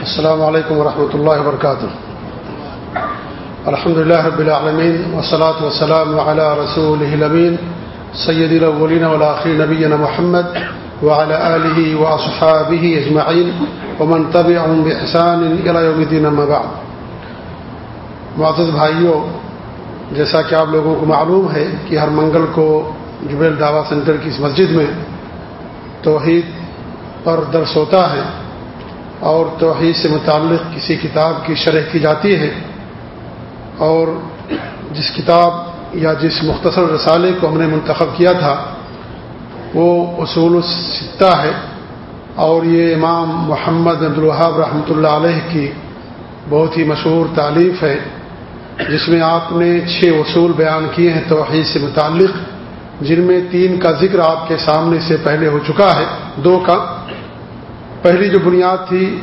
السلام علیکم ورحمۃ اللہ وبرکاتہ الحمد لله رب العالمين والصلاة والسلام على رسوله الأمين سيد الأولين والآخرين نبينا محمد وعلى آله وأصحابه أجمعين ومن تبعهم بإحسان إلى يوم الدين ما بعد. معزز بھائیوں، جیسا کہ آپ لوگوں کو معلوم ہے کہ ہر منگل کو جبیل دعوی سینٹر کی اس مسجد میں توحید پر درس ہوتا ہے اور توحید سے متعلق کسی کتاب کی شرح کی جاتی ہے اور جس کتاب یا جس مختصر رسالے کو ہم نے منتخب کیا تھا، وہ اصول السطہ ہے اور یہ امام محمد عبدالوہاب رحمۃ اللہ علیہ کی بہت ہی مشہور تعلیف ہے، جس میں آپ نے چھ اصول بیان کیے ہیں توحید سے متعلق، جن میں تین کا ذکر آپ کے سامنے سے پہلے ہو چکا ہے، دو کا۔ پہلی جو بنیاد تھی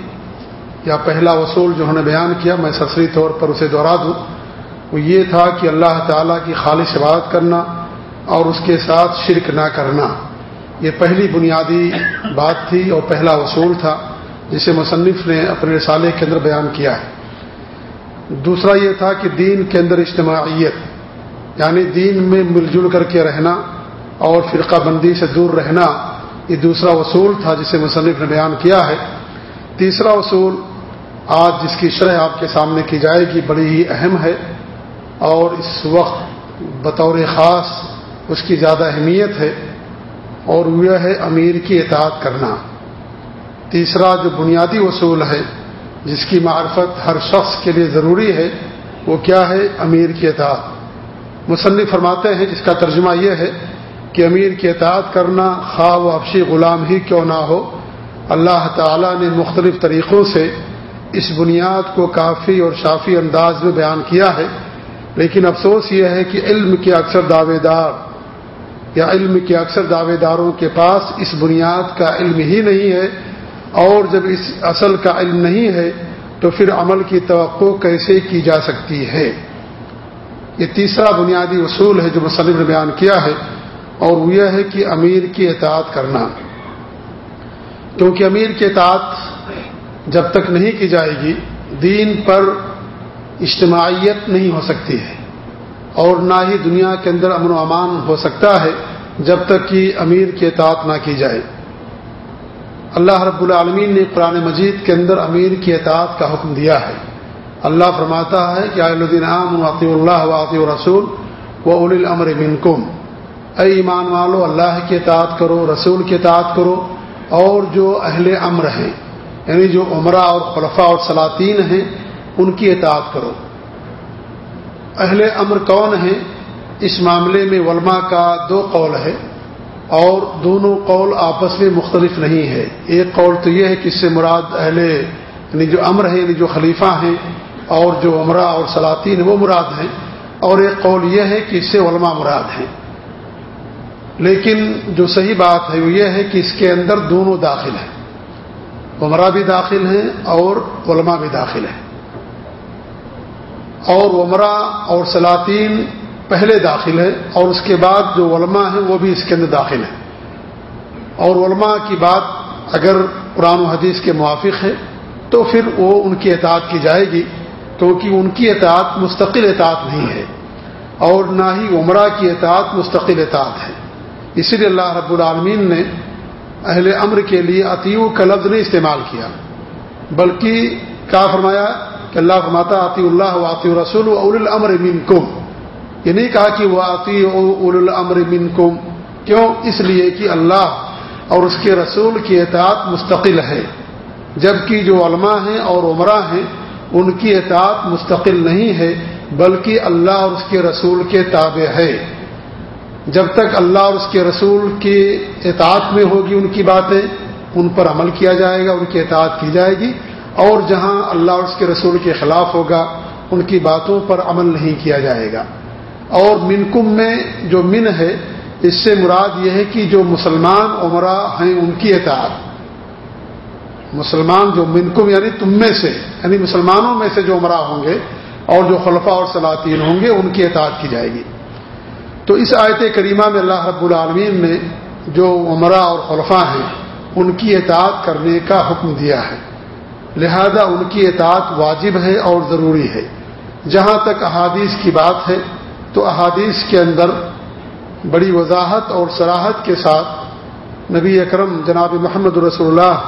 یا پہلا اصول جو انہوں نے بیان کیا، میں سسری طور پر اسے دوہرا دوں، وہ یہ تھا کہ اللہ تعالیٰ کی خالص عبادت کرنا اور اس کے ساتھ شرک نہ کرنا۔ یہ پہلی بنیادی بات تھی اور پہلا اصول تھا، جسے مصنف نے اپنے رسالے کے اندر بیان کیا ہے۔ دوسرا یہ تھا کہ دین کے اندر اجتماعیت یعنی دین میں مل جل کر کے رہنا اور فرقہ بندی سے دور رہنا یہ دوسرا اصول تھا جسے مصنف نے بیان کیا ہے۔ تیسرا اصول آج جس کی شرح آپ کے سامنے کی جائے گی بڑی ہی اہم ہے اور اس وقت بطور خاص اس کی زیادہ اہمیت ہے اور وہ ہے امیر کی اطاعت کرنا۔ تیسرا جو بنیادی اصول ہے جس کی معرفت ہر شخص کے لیے ضروری ہے، وہ کیا ہے؟ امیر کی اطاعت۔ مصنف فرماتے ہیں جس کا ترجمہ یہ ہے کہ امیر کی اطاعت کرنا خواہ و افشی غلام ہی کیوں نہ ہو۔ اللہ تعالی نے مختلف طریقوں سے اس بنیاد کو کافی اور شافی انداز میں بیان کیا ہے۔ لیکن افسوس یہ ہے کہ علم کے اکثر دعوے دار یا علم کے اکثر دعوے داروں کے پاس اس بنیاد کا علم ہی نہیں ہے اور جب اس اصل کا علم نہیں ہے تو پھر عمل کی توقع کیسے کی جا سکتی ہے؟ یہ تیسرا بنیادی اصول ہے جو مصنف نے بیان کیا ہے۔ اور وہ یہ ہے کہ امیر کی اطاعت کرنا، کیونکہ امیر کی اطاعت جب تک نہیں کی جائے گی، دین پر اجتماعیت نہیں ہو سکتی ہے، اور نہ ہی دنیا کے اندر امن و امان ہو سکتا ہے جب تک کہ امیر کی اطاعت نہ کی جائے۔ اللہ رب العالمین نے قرآن مجید کے اندر امیر کی اطاعت کا حکم دیا ہے۔ اللہ فرماتا ہے کہ الدین عام واطی اللہ واطی رسول و اول الامر منکم۔ اے ایمان والو، اللہ کی اطاعت کرو، رسول کی اطاعت کرو، اور جو اہل امر ہیں یعنی جو عمرہ اور خلفہ اور سلاطین ہیں، ان کی اطاعت کرو۔ اہل امر کون ہیں؟ اس معاملے میں علماء کا دو قول ہے، اور دونوں قول آپس میں مختلف نہیں ہے۔ ایک قول تو یہ ہے کہ اس سے مراد اہل یعنی جو امر ہیں یعنی جو خلیفہ ہیں، اور جو عمرہ اور سلاطین وہ مراد ہیں۔ اور ایک قول یہ ہے کہ اس سے علماء مراد ہیں۔ لیکن جو صحیح بات ہے وہ یہ ہے کہ اس کے اندر دونوں داخل ہیں۔ عمرہ بھی داخل ہیں اور علماء بھی داخل ہیں۔ اور عمرہ اور سلاطین پہلے داخل ہے اور اس کے بعد جو علماء ہیں وہ بھی اس کے اندر داخل ہیں۔ اور علماء کی بات اگر قرآن و حدیث کے موافق ہے تو پھر وہ ان کی اطاعت کی جائے گی کیونکہ ان کی اطاعت مستقل اطاعت نہیں ہے اور نہ ہی عمرہ کی اطاعت مستقل اطاعت ہے۔ اسی لیے اللہ رب العالمین نے اہل امر کے لیے عطیو کا لفظ نہیں استعمال کیا، بلکہ کیا فرمایا کہ اللہ فرماتا عطی اللہ و عطی رسول اول الامر منکم۔ یہ نہیں کہا کہ وہ عطی اول الامر منکم، کیوں؟ اس لیے کہ اللہ اور اس کے رسول کی اطاعت مستقل ہے، جبکہ جو علماء ہیں اور عمرہ ہیں، ان کی اطاعت مستقل نہیں ہے، بلکہ اللہ اور اس کے رسول کے تابع ہے۔ جب تک اللہ اور اس کے رسول کی اطاعت میں ہوگی ان کی باتیں، ان پر عمل کیا جائے گا، ان کی اطاعت کی جائے گی، اور جہاں اللہ اور اس کے رسول کے خلاف ہوگا، ان کی باتوں پر عمل نہیں کیا جائے گا۔ اور منکم میں جو من ہے، اس سے مراد یہ ہے کہ جو مسلمان عمرہ ہیں، ان کی اطاعت۔ مسلمان جو منکم یعنی تم میں سے یعنی مسلمانوں میں سے جو عمرہ ہوں گے، اور جو خلفہ اور سلاطین ہوں گے، ان کی اطاعت کی جائے گی۔ تو اس آیت کریمہ میں اللہ رب العالمین نے جو عمرہ اور خلفہ ہیں، ان کی اطاعت کرنے کا حکم دیا ہے۔ لہذا ان کی اطاعت واجب ہے اور ضروری ہے۔ جہاں تک احادیث کی بات ہے، تو احادیث کے اندر بڑی وضاحت اور سراحت کے ساتھ نبی اکرم جناب محمد رسول اللہ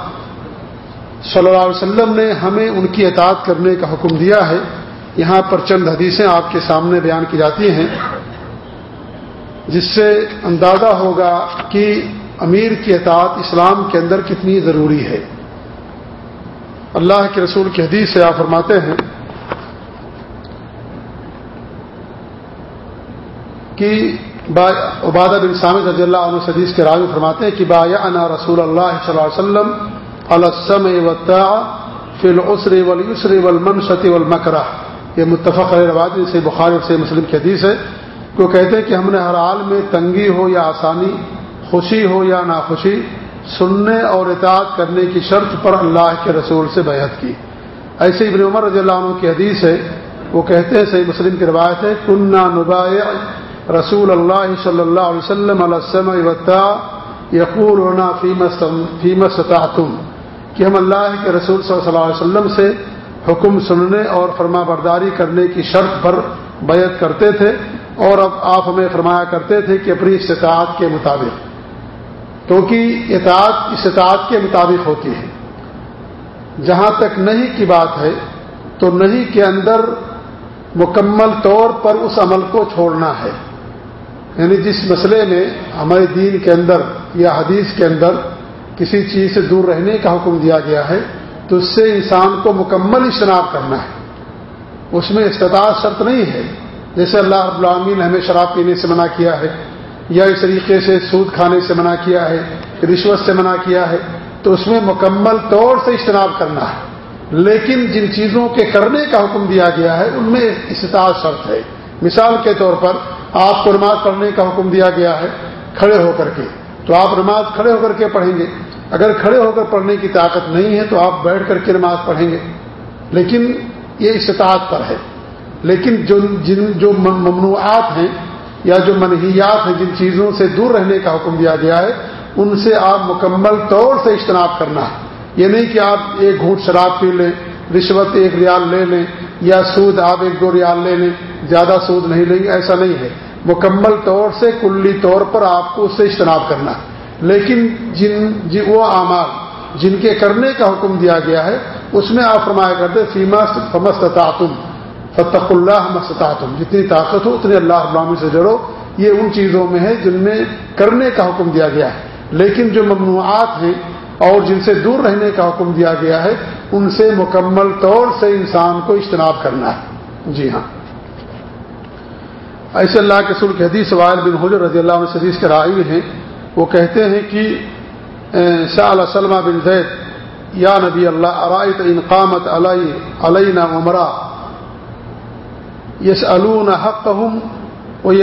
صلی اللہ علیہ وسلم نے ہمیں ان کی اطاعت کرنے کا حکم دیا ہے۔ یہاں پر چند حدیثیں آپ کے سامنے بیان کی جاتی ہیں۔ جس سے اندازہ ہوگا کہ امیر کی اطاعت اسلام کے اندر کتنی ضروری ہے۔ اللہ کے رسول کی حدیث سے آپ فرماتے ہیں کہ عبادہ بن سامد رضی اللہ عنہ حدیث کے راوی فرماتے ہیں کہ با انا رسول اللہ صلی اللہ علیہ وسلم السم و فل عسر ولیسر والمنشط والمکرہ۔ یہ متفق روایت سے بخاری سے مسلم کی حدیث ہے۔ وہ کہتے ہیں کہ ہم نے ہر حال میں تنگی ہو یا آسانی، خوشی ہو یا ناخوشی، سننے اور اطاعت کرنے کی شرط پر اللہ کے رسول سے بیعت کی۔ ایسے ابن عمر رضی اللہ عنہ کی حدیث ہے، وہ کہتے ہیں، صحیح مسلم کی روایت ہے کنہ نبا رسول اللہ صلی اللہ علیہ وسلم علیہ یقول فیمس تم کہ ہم اللہ کے رسول صلی اللہ علیہ وسلم سے حکم سننے اور فرما برداری کرنے کی شرط پر بیعت کرتے تھے۔ اور اب آپ ہمیں فرمایا کرتے تھے کہ اپنی استطاعت کے مطابق، کیونکہ اطاعت استطاعت کے مطابق ہوتی ہے۔ جہاں تک نہیں کی بات ہے، تو نہیں کے اندر مکمل طور پر اس عمل کو چھوڑنا ہے۔ یعنی جس مسئلے میں ہمارے دین کے اندر یا حدیث کے اندر کسی چیز سے دور رہنے کا حکم دیا گیا ہے، تو اس سے انسان کو مکمل اجتناب کرنا ہے۔ اس میں استطاعت شرط نہیں ہے۔ جیسے اللہ رب العالمین نے ہمیں شراب پینے سے منع کیا ہے، یا اس طریقے سے سود کھانے سے منع کیا ہے، رشوت سے منع کیا ہے، تو اس میں مکمل طور سے اجتناب کرنا ہے۔ لیکن جن چیزوں کے کرنے کا حکم دیا گیا ہے، ان میں استطاعت شرط ہے۔ مثال کے طور پر آپ کو نماز پڑھنے کا حکم دیا گیا ہے، کھڑے ہو کر کے۔ تو آپ نماز کھڑے ہو کر کے پڑھیں گے۔ اگر کھڑے ہو کر پڑھنے کی طاقت نہیں ہے، تو آپ بیٹھ کر کے نماز پڑھیں گے۔ لیکن یہ استطاعت پر ہے۔ لیکن جو جن جو ممنوعات ہیں یا جو منحیات ہیں جن چیزوں سے دور رہنے کا حکم دیا گیا ہے، ان سے آپ مکمل طور سے اجتناب کرنا ہے۔ یہ نہیں کہ آپ ایک گھونٹ شراب پی لیں، رشوت ایک ریال لے لیں، یا سود آپ ایک دو ریال لے لیں، زیادہ سود نہیں لیں گے، ایسا نہیں ہے۔ مکمل طور سے، کلی طور پر آپ کو اس سے اجتناب کرنا ہے۔ لیکن جن جن وہ اعمال جن کے کرنے کا حکم دیا گیا ہے، اس میں آپ فرمایا کرتے فیما فمست تعتم فتق اللہ مستم جتنی طاقت ہو اتنے اللہ ابرامی سے جڑو۔ یہ ان چیزوں میں ہے جن میں کرنے کا حکم دیا گیا ہے۔ لیکن جو ممنوعات ہیں اور جن سے دور رہنے کا حکم دیا گیا ہے، ان سے مکمل طور سے انسان کو اجتناب کرنا ہے۔ جی ہاں۔ ایسے اللہ کے سل کے حدیث وائل بن حجر رضی اللہ عنہ حدیث کے رائی ہیں۔ وہ کہتے ہیں کہ شاہ علیہ سلمہ بن زید، یا نبی اللہ ارائط انقامت علیہ علیہ عمرہ یس الون حق وہ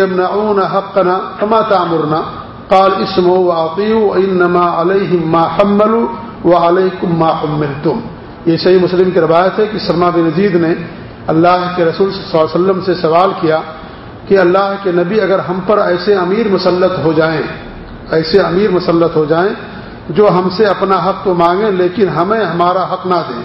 حقنا کما تعمرنا قال اسم و عقیو انما علیہ ما حمل و علیہ ما تم یہ صحیح مسلم کی روایت ہے کہ سلما بن نزید نے اللہ کے رسول صلی اللہ علیہ وسلم سے سوال کیا کہ اللہ کے نبی اگر ہم پر ایسے امیر مسلط ہو جائیں، ایسے امیر مسلط ہو جائیں جو ہم سے اپنا حق تو مانگیں لیکن ہمیں ہمارا حق نہ دیں۔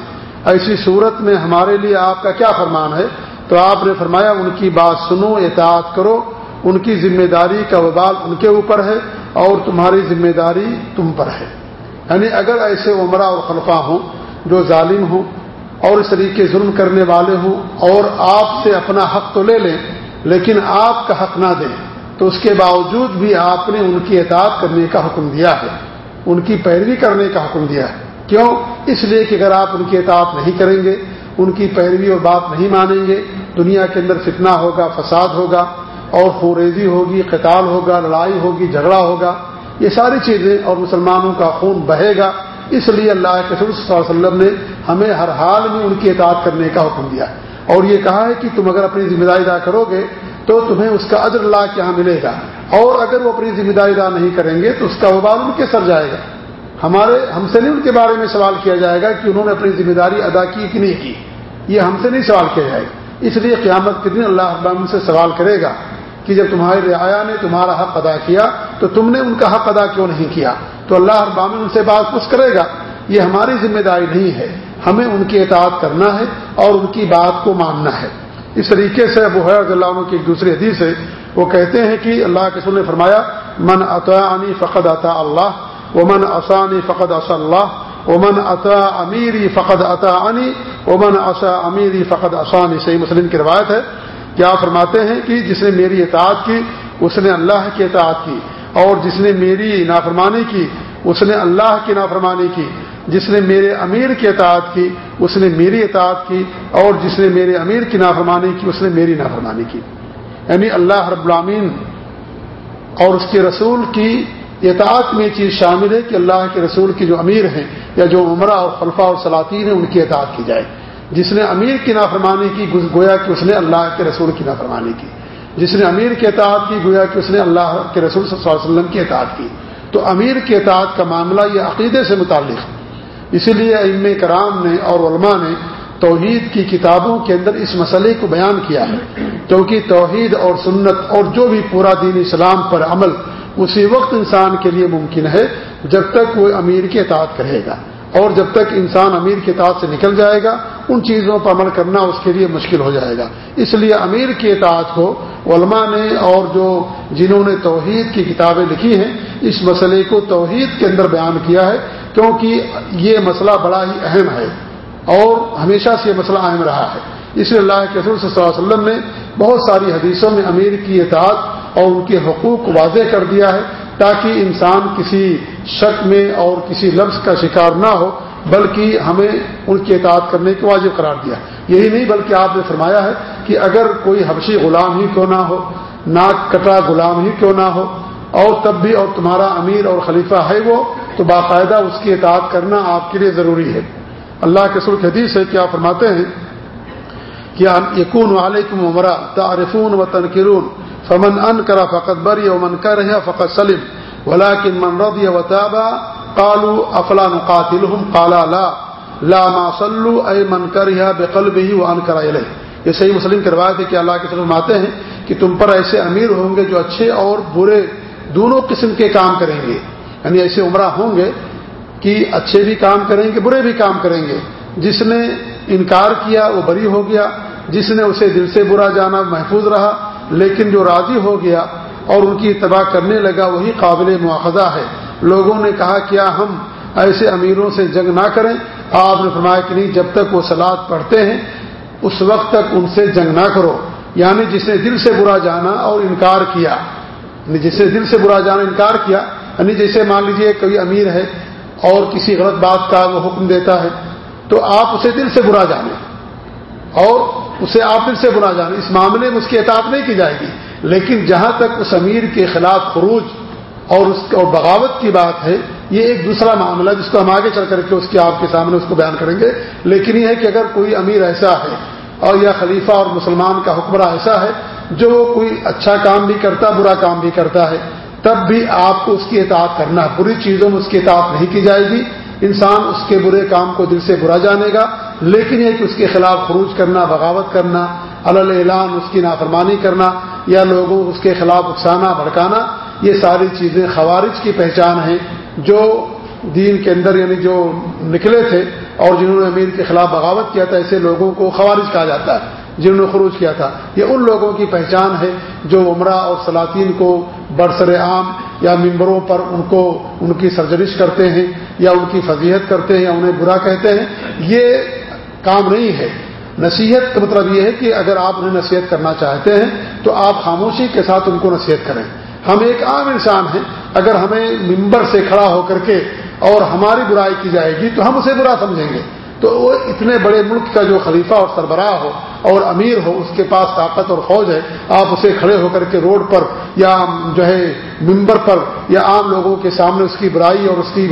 ایسی صورت میں ہمارے لیے آپ کا کیا فرمان ہے؟ تو آپ نے فرمایا ان کی بات سنو، اطاعت کرو، ان کی ذمہ داری کا وبال ان کے اوپر ہے اور تمہاری ذمہ داری تم پر ہے۔ یعنی اگر ایسے عمرہ اور خلفا ہوں جو ظالم ہوں اور اس طریقے ظلم کرنے والے ہوں اور آپ سے اپنا حق تو لے لیں، لیکن آپ کا حق نہ دیں، تو اس کے باوجود بھی آپ نے ان کی اطاعت کرنے کا حکم دیا ہے، ان کی پیروی کرنے کا حکم دیا ہے۔ کیوں؟ اس لیے کہ اگر آپ ان کی اطاعت نہیں کریں گے، ان کی پیروی اور بات نہیں مانیں گے دنیا کے اندر فتنہ ہوگا، فساد ہوگا، اور خوریزی ہوگی، قتال ہوگا، لڑائی ہوگی، جھگڑا ہوگا، یہ ساری چیزیں اور مسلمانوں کا خون بہے گا۔ اس لیے اللہ کے صلی اللہ علیہ وسلم نے ہمیں ہر حال میں ان کی اطاعت کرنے کا حکم دیا۔ اور یہ کہا ہے کہ تم اگر اپنی ذمہ داری ادا کرو گے تو تمہیں اس کا عدر اللہ کے یہاں ملے گا۔ اور اگر وہ اپنی ذمہ داری ادا نہیں کریں گے تو اس کا وبال ان کے سر جائے گا۔ ہمارے، ہم سے نہیں ان کے بارے میں سوال کیا جائے گا کہ انہوں نے اپنی ذمہ داری ادا کی کہ نہیں کی۔ یہ ہم سے نہیں سوال کیا جائے گا۔ اس لیے قیامت کے دن اللہ ابام سے سوال کرے گا کہ جب تمہاری رعایا نے تمہارا حق ادا کیا، تو تم نے ان کا حق ادا کیوں نہیں کیا؟ تو اللہ ابامن ان سے بات پوچھ کرے گا۔ یہ ہماری ذمہ داری نہیں ہے۔ ہمیں ان کی اطاعت کرنا ہے اور ان کی بات کو ماننا ہے۔ اس طریقے سے ابو حید اللہ عنہ کی ایک دوسری حدیث ہے۔ وہ کہتے ہیں کہ اللہ کے سن نے فرمایا، من عطانی فقد عطا اللہ و من اسانی فقد اص اللہ امن عطا امیری فقد عطا عنی امن اصا امیری فقد اسانی صحیح مسلم کی روایت ہے۔ کیا فرماتے ہیں کہ جس نے میری اطاعت کی، اس نے اللہ کی اطاعت کی، اور جس نے میری نافرمانی کی، اس نے اللہ کی نافرمانی کی۔ جس نے میرے امیر کی اطاعت کی، اس نے میری اطاعت کی، اور جس نے میرے امیر کی نافرمانی کی، اس نے میری نافرمانی کی۔ یعنی اللہ رب العامین اور اس کے رسول کی اطاعت میں چیز شامل ہے کہ اللہ کے رسول کی جو امیر ہیں یا جو عمرہ اور خلفہ اور سلاطین ہیں، ان کی اطاعت کی جائے۔ جس نے امیر کی نافرمانی کی گویا کہ اس نے اللہ کے رسول کی نافرمانی کی۔ جس نے امیر کی اطاعت کی، گویا کہ اس نے اللہ کے رسول صلی اللہ علیہ وسلم کی اطاعت کی۔ تو امیر کے اطاعت کا معاملہ یہ عقیدے سے متعلق ہے۔ اسی لیے ام کرام نے اور علماء نے توحید کی کتابوں کے اندر اس مسئلے کو بیان کیا ہے۔ کیونکہ توحید اور سنت اور جو بھی پورا دین اسلام پر عمل اسی وقت انسان کے لیے ممکن ہے جب تک وہ امیر کی اطاعت کرے گا اور جب تک انسان امیر کی اطاعت سے نکل جائے گا، ان چیزوں پر عمل کرنا اس کے لیے مشکل ہو جائے گا۔ اس لیے امیر کی اطاعت کو علماء نے اور جو جنہوں نے توحید کی کتابیں لکھی ہیں، اس مسئلے کو توحید کے اندر بیان کیا ہے، کیونکہ یہ مسئلہ بڑا ہی اہم ہے اور ہمیشہ سے یہ مسئلہ اہم رہا ہے۔ اس لیے اللہ کے رسول صلی اللہ علیہ وسلم نے بہت ساری حدیثوں میں امیر کی اطاعت اور ان کے حقوق کو واضح کر دیا ہے تاکہ انسان کسی شک میں اور کسی لفظ کا شکار نہ ہو، بلکہ ہمیں ان کی اطاعت کرنے کے واجب قرار دیا یہی نہیں بلکہ آپ نے فرمایا ہے کہ اگر کوئی حبشی غلام ہی کیوں نہ ہو، ناک کٹا غلام ہی کیوں نہ ہو، اور تب بھی اور تمہارا امیر اور خلیفہ ہے وہ، تو باقاعدہ اس کی اطاعت کرنا آپ کے لیے ضروری ہے۔ اللہ کے سرخ حدیث ہے کیا فرماتے ہیں کہ یقون علیکم عمرہ تعارفون و تنکرون فمن ان کرا فقط بری من کر ہے فقط سلم. ولا کن من رد و تابا کالو افلان قاتل لا. لا ما سلو اے من کر بقل بھی وہ ان کرا یہ صحیح مسلم کروائے تھے کہ اللہ کے سلم آتے ہیں کہ تم پر ایسے امیر ہوں گے جو اچھے اور برے دونوں قسم کے کام کریں گے. یعنی ایسے عمرہ ہوں گے کہ اچھے بھی کام کریں گے، برے بھی کام کریں گے. جس نے انکار کیا وہ بری ہو گیا، جس نے اسے دل سے برا جانا محفوظ رہا لیکن جو راضی ہو گیا اور ان کی اتباع کرنے لگا، وہی قابل مواخذہ ہے۔ لوگوں نے کہا کیا ہم ایسے امیروں سے جنگ نہ کریں؟ آپ نے فرمایا کہ نہیں، جب تک وہ سلاد پڑھتے ہیں، اس وقت تک ان سے جنگ نہ کرو۔ یعنی جس نے دل سے برا جانا اور انکار کیا یعنی جس نے دل سے برا جانا، انکار کیا یعنی جیسے مان لیجیے کوئی امیر ہے اور کسی غلط بات کا وہ حکم دیتا ہے، تو آپ اسے دل سے برا جانیں اور اسے آپ دل سے برا جانیں اس معاملے میں اس کی اطاعت نہیں کی جائے گی۔ لیکن جہاں تک اس امیر کے خلاف خروج اور اس اور بغاوت کی بات ہے، یہ ایک دوسرا معاملہ جس کو ہم آگے چل کر کے اس کے آپ کے سامنے اس کو بیان کریں گے۔ لیکن یہ ہے کہ اگر کوئی امیر ایسا ہے اور یا خلیفہ اور مسلمان کا حکمراں ایسا ہے جو کوئی اچھا کام بھی کرتا، برا کام بھی کرتا ہے، تب بھی آپ کو اس کی اطاعت کرنا بری چیزوں میں اس کی اطاعت نہیں کی جائے گی۔ انسان اس کے برے کام کو دل سے برا جانے گا۔ لیکن یہ کہ اس کے خلاف خروج کرنا، بغاوت کرنا اعلان اس کی نافرمانی کرنا یا لوگوں اس کے خلاف اکسانا، بھڑکانا، یہ ساری چیزیں خوارج کی پہچان ہیں جو دین کے اندر یعنی جو نکلے تھے اور جنہوں نے امیر کے خلاف بغاوت کیا تھا ایسے لوگوں کو خوارج کہا جاتا ہے، جنہوں نے خروج کیا تھا۔ یہ ان لوگوں کی پہچان ہے جو عمرہ اور سلاطین کو برسر عام یا ممبروں پر ان کو ان کی سرجرش کرتے ہیں یا ان کی فضیحت کرتے ہیں یا انہیں برا کہتے ہیں۔ یہ کام نہیں ہے۔ نصیحت کا مطلب یہ ہے کہ اگر آپ انہیں نصیحت کرنا چاہتے ہیں تو آپ خاموشی کے ساتھ ان کو نصیحت کریں۔ ہم ایک عام انسان ہیں۔ اگر ہمیں ممبر سے کھڑا ہو کر کے اور ہماری برائی کی جائے گی تو ہم اسے برا سمجھیں گے۔ تو وہ اتنے بڑے ملک کا جو خلیفہ اور سربراہ ہو اور امیر ہو، اس کے پاس طاقت اور فوج ہے، آپ اسے کھڑے ہو کر کے روڈ پر یا جو ہے ممبر پر یا عام لوگوں کے سامنے اس کی برائی اور اس کی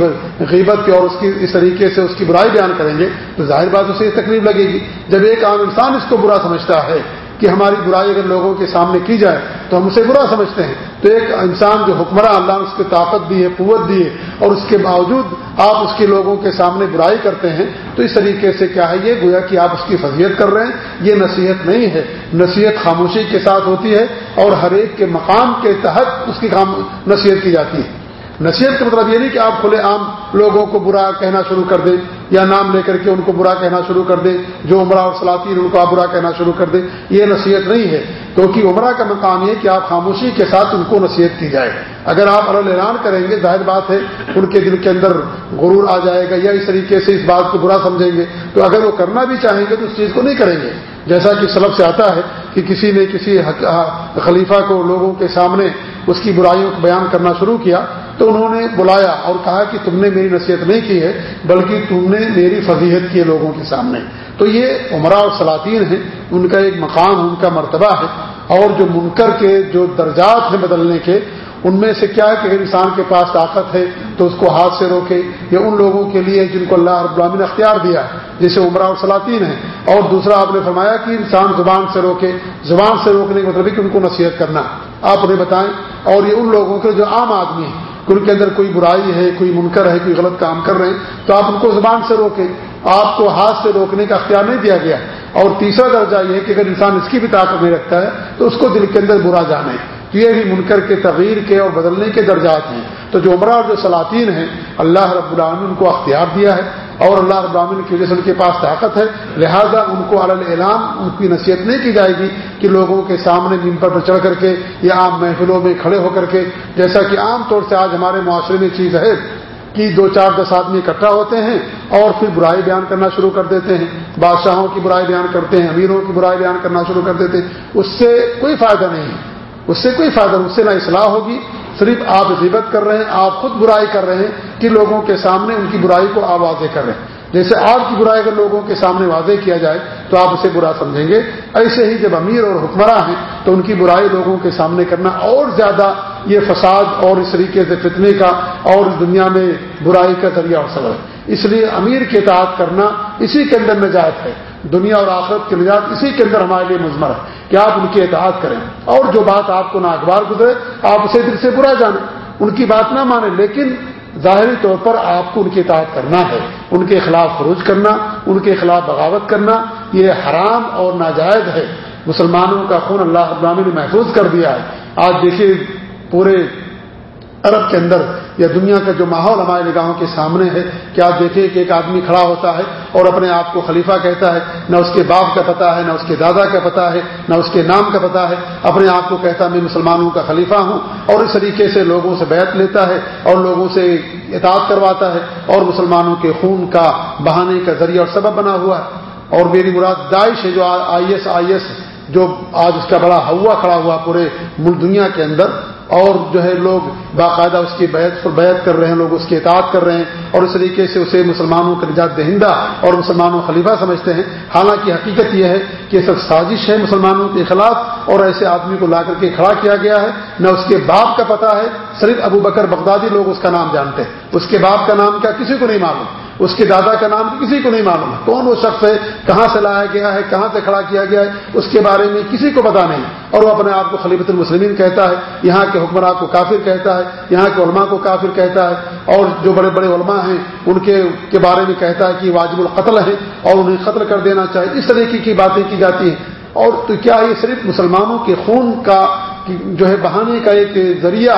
غیبت اور اس کی اس طریقے سے اس کی برائی بیان کریں گے، تو ظاہر بات اسے تکلیف لگے گی۔ جب ایک عام انسان اس کو برا سمجھتا ہے کہ ہماری برائی اگر لوگوں کے سامنے کی جائے تو ہم اسے برا سمجھتے ہیں۔ تو ایک انسان جو حکمراں اللہ نے اس کی طاقت دی ہے، قوت دی ہے اور اس کے باوجود آپ اس کے لوگوں کے سامنے برائی کرتے ہیں، تو اس طریقے سے کیا ہے؟ یہ گویا کہ آپ اس کی فضیت کر رہے ہیں۔ یہ نصیحت نہیں ہے۔ نصیحت خاموشی کے ساتھ ہوتی ہے اور ہر ایک کے مقام کے تحت اس کی نصیحت کی جاتی ہے۔ نصیحت کا مطلب یہ نہیں کہ آپ کھلے عام لوگوں کو برا کہنا شروع کر دیں یا نام لے کر کے ان کو برا کہنا شروع کر دیں، جو عمرہ اور سلاطین ان کو آپ برا کہنا شروع کر دیں، یہ نصیحت نہیں ہے۔ کیونکہ عمرہ کا مقام یہ کہ آپ خاموشی کے ساتھ ان کو نصیحت کی جائے۔ اگر آپ اعلان کریں گے، ظاہر بات ہے، ان کے دل کے اندر غرور آ جائے گا یا اس طریقے سے اس بات کو برا سمجھیں گے۔ تو اگر وہ کرنا بھی چاہیں گے تو اس چیز کو نہیں کریں گے۔ جیسا کہ سلب سے آتا ہے کہ کسی نے کسی خلیفہ کو لوگوں کے سامنے اس کی برائیوں کو بیان کرنا شروع کیا تو انہوں نے بلایا اور کہا کہ تم نے میری نصیحت نہیں کی ہے، بلکہ تم نے میری فضیحت کی ہے لوگوں کے سامنے۔ تو یہ عمرہ اور سلاطین ہیں، ان کا ایک مقام، ان کا مرتبہ ہے۔ اور جو منکر کے، جو درجات ہیں بدلنے کے، ان میں سے کیا ہے کہ اگر انسان کے پاس طاقت ہے تو اس کو ہاتھ سے روکے، یا ان لوگوں کے لیے جن کو اللہ رب العالمین نے اختیار دیا، جیسے عمرہ اور سلاطین ہیں۔ اور دوسرا آپ نے فرمایا کہ انسان زبان سے روکے۔ زبان سے روکنے کا مطلب ہے کہ ان کو نصیحت کرنا۔ آپ انہیں بتائیں۔ اور یہ ان لوگوں کے جو عام آدمی ہیں کہ ان کے اندر کوئی برائی ہے، کوئی منکر ہے، کوئی غلط کام کر رہے ہیں، تو آپ ان کو زبان سے روکیں۔ آپ کو ہاتھ سے روکنے کا اختیار نہیں دیا گیا۔ اور تیسرا درجہ یہ ہے کہ اگر انسان اس کی بھی طاقت نہیں رکھتا ہے، تو اس کو دل کے اندر برا جانے۔ یہ بھی منکر کے تغیر کے اور بدلنے کے درجات ہیں۔ تو جو عمرہ اور جو سلاطین ہیں، اللہ رب العالمین کو اختیار دیا ہے اور اللہ رب العالمین کی وجہ سے ان کے پاس طاقت ہے۔ لہذا ان کو اعلام ان کی نصیحت نہیں کی جائے گی کہ لوگوں کے سامنے ممبر پر چڑھ کر کے یا عام محفلوں میں کھڑے ہو کر کے، جیسا کہ عام طور سے آج ہمارے معاشرے میں چیز ہے کہ دو چار دس آدمی اکٹھا ہوتے ہیں اور پھر برائی بیان کرنا شروع کر دیتے ہیں۔ بادشاہوں کی برائی بیان کرتے ہیں، امیروں کی برائی بیان کرنا شروع کر دیتے ہیں۔ اس سے کوئی فائدہ نہیں ہے۔ اس سے کوئی فائدہ اس سے نہ اصلاح ہوگی۔ صرف آپ غیبت کر رہے ہیں، آپ خود برائی کر رہے ہیں کہ لوگوں کے سامنے ان کی برائی کو آپ واضح کر رہے ہیں۔ جیسے آپ کی برائی اگر لوگوں کے سامنے واضح کیا جائے تو آپ اسے برا سمجھیں گے۔ ایسے ہی جب امیر اور حکمراں ہیں تو ان کی برائی لوگوں کے سامنے کرنا اور زیادہ یہ فساد اور اس طریقے سے فتنے کا اور اس دنیا میں برائی کا ذریعہ اور سبب ہے۔ اس لیے امیر کے اطاعت کرنا اسی کے اندر نجات ہے۔ دنیا اور آخرت کی نجات اسی کے اندر ہمارے لیے مضمر ہے۔ کہ آپ ان کی اطاعت کریں۔ اور جو بات آپ کو ناگوار گزرے، آپ اسے دل سے برا جانیں۔ ان کی بات نہ مانیں، لیکن ظاہری طور پر آپ کو ان کی اطاعت کرنا ہے۔ ان کے خلاف خروج کرنا، ان کے خلاف بغاوت کرنا، یہ حرام اور ناجائز ہے۔ مسلمانوں کا خون اللہ ابرامی نے محفوظ کر دیا ہے۔ آج دیکھیے، پورے عرب کے اندر یا دنیا کا جو ماحول ہمارے نگاہوں کے سامنے ہے کہ آپ دیکھیں کہ ایک آدمی کھڑا ہوتا ہے اور اپنے آپ کو خلیفہ کہتا ہے، نہ اس کے باپ کا پتا ہے، نہ اس کے دادا کا پتا ہے، نہ اس کے نام کا پتا ہے، اپنے آپ کو کہتا میں مسلمانوں کا خلیفہ ہوں، اور اس طریقے سے لوگوں سے بیعت لیتا ہے، اور لوگوں سے اطاعت کرواتا ہے، اور مسلمانوں کے خون کا بہانے کا ذریعہ اور سبب بنا ہوا ہے۔ اور میری مراد داعش ہے جو آئی ایس آئی ایس جو آج اس کا بڑا ہوا کھڑا ہوا پورے ملک دنیا کے اندر۔ اور جو ہے لوگ باقاعدہ اس کی بیعت پر بیعت کر رہے ہیں، لوگ اس کی اطاعت کر رہے ہیں اور اس طریقے سے اسے مسلمانوں کا نجات دہندہ اور مسلمانوں خلیفہ سمجھتے ہیں۔ حالانکہ حقیقت یہ ہے کہ یہ سب سازش ہے مسلمانوں کے خلاف اور ایسے آدمی کو لا کر کے کھڑا کیا گیا ہے۔ نہ اس کے باپ کا پتہ ہے، صرف ابو بکر بغدادی لوگ اس کا نام جانتے ہیں۔ اس کے باپ کا نام کیا کسی کو نہیں معلوم۔ اس کے دادا کا نام کسی کو نہیں معلوم. کون وہ شخص ہے؟ کہاں سے لایا گیا ہے؟ کہاں سے کھڑا کیا گیا ہے؟ اس کے بارے میں کسی کو پتا نہیں. اور وہ اپنے آپ کو خلیفۃ المسلمین کہتا ہے. یہاں کے حکمرات کو کافر کہتا ہے. یہاں کے علماء کو کافر کہتا ہے. اور جو بڑے بڑے علماء ہیں، ان کے کے بارے میں کہتا ہے کہ واجب القتل ہے اور انہیں قتل کر دینا چاہیے. اس طریقے کی باتیں کی جاتی ہیں. اور تو کیا یہ صرف مسلمانوں کے خون کا جو ہے بہانے کا ایک ذریعہ